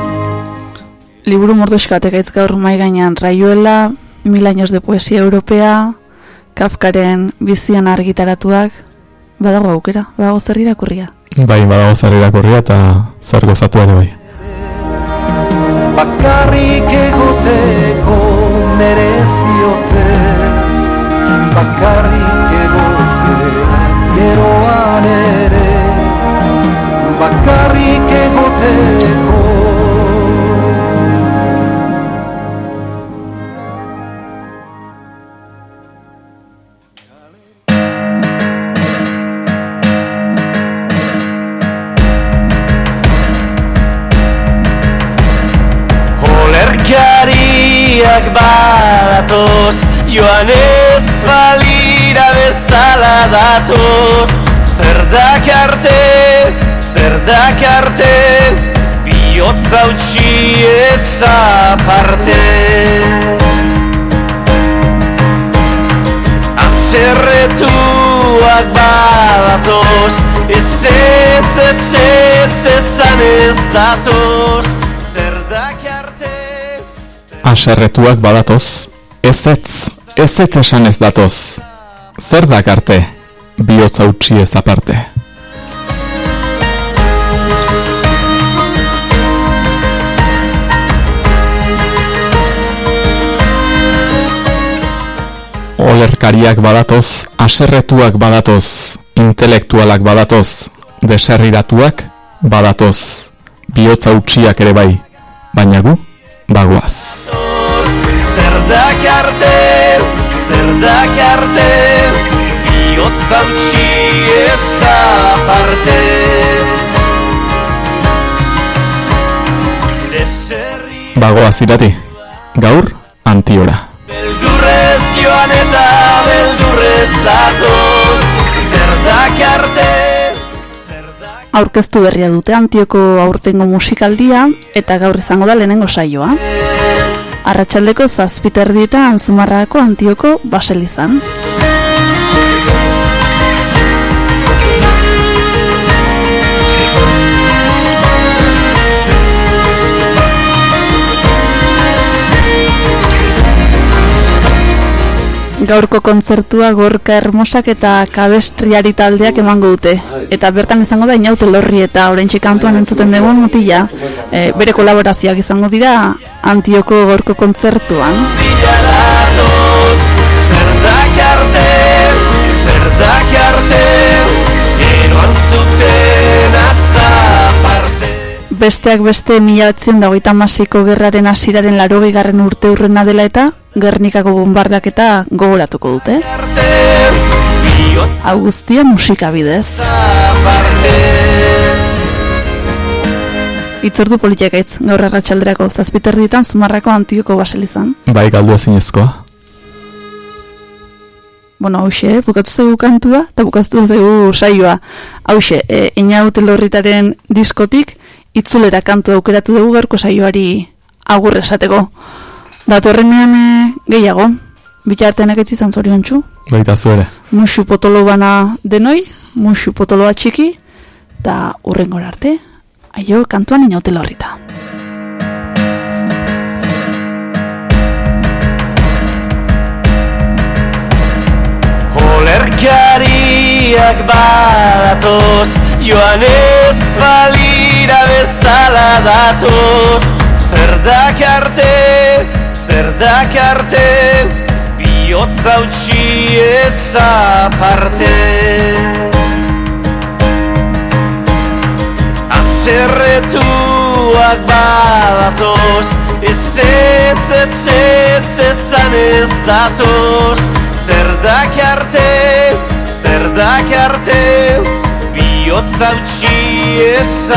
Liburu mordoskatek gaitz gaur mai gainean Rayuela, Mil años de poesía europea, Kafkaren bizian argitaratuak, badago aukera, badago zer irakurria. Bai, badago zer irakurria eta zer gozatu ere bai. Bakarrik egoteko mereziote Bakarrik datoz Zer dakarte Aserretuak badatoz, ez ez, ez ez esan ez datoz. Zer dakarte, bihotza utzi ez aparte. Olerkariak badatoz, aserretuak badatoz, intelektualak badatoz, deserriratuak badatoz, bihotza utziak ere bai, baina gu, bagoaz. Zer dakarte, zer dakarte Biotza utxi ez aparte Deserri Bagoaz irati, gaur antiora. beldurrez joan eta beldurrez datoz Zer dakarte Aurkeztu berria dute Antioko aurtengo musikaldia eta gaur izango da lehenengo saioa. Arratsaldeko zazpiterdietan Zumarrako Antioko baselizan. Gaurko kontzertua Gorka Hermosak eta Kabestriari taldeak emango dute. Eta bertan izango da Inaute Lorri eta Orentxe kantuan entzuten dugun mutila. E, bere kolaborazioak izango dira Antioko gaurko kontzertuan. Eroan zuten azaparte Besteak beste mila batzien da hogeita masiko gerraren hasieraren larogei garren urte urrena dela eta Gernikako bombardak eta gogoratuko dute. Hau guztia musika bidez. Itzordu politiak aitz, gaur arratsalderako zazpiterditan Zumarrako Antioko baselizan. Bai, galdu ezinezkoa. Bueno, hause, bukatu zaigu kantua, eta bukatu zaigu saioa. Hause, e, inaute lorritaren diskotik, itzulera kantu aukeratu dugu gaurko saioari agurre esateko. Datorrenean e, gehiago, bitartean ez izan zorion txu. Baita zuere. Musu potolo bana denoi, musu potoloa txiki, eta urrengor arte, aio kantuan inautela horrita. Olerkariak badatoz Joan ez balira bezala datoz Zer dakarte zer dakarte Biotz hautsi ez aparte. Azerretuak badatoz Ez ez ez ez esan ez datoz. Zer dakarte, zer dakarte Biotz hautsi ez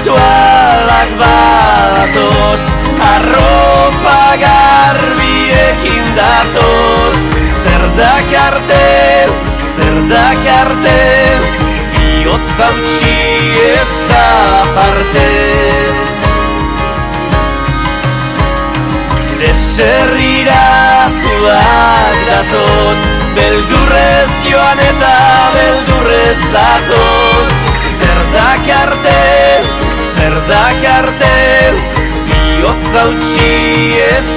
intelektualak badatoz Arropa garbiekin datoz. Zer dakarte, zer dakarte Biotz hautsi ez aparte Deserriratuak datoz Beldurrez joan eta beldurrez datoz. Zer dakarte, zer dakarte Biotz hautsi ez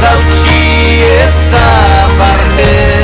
zautxi ezaparte parte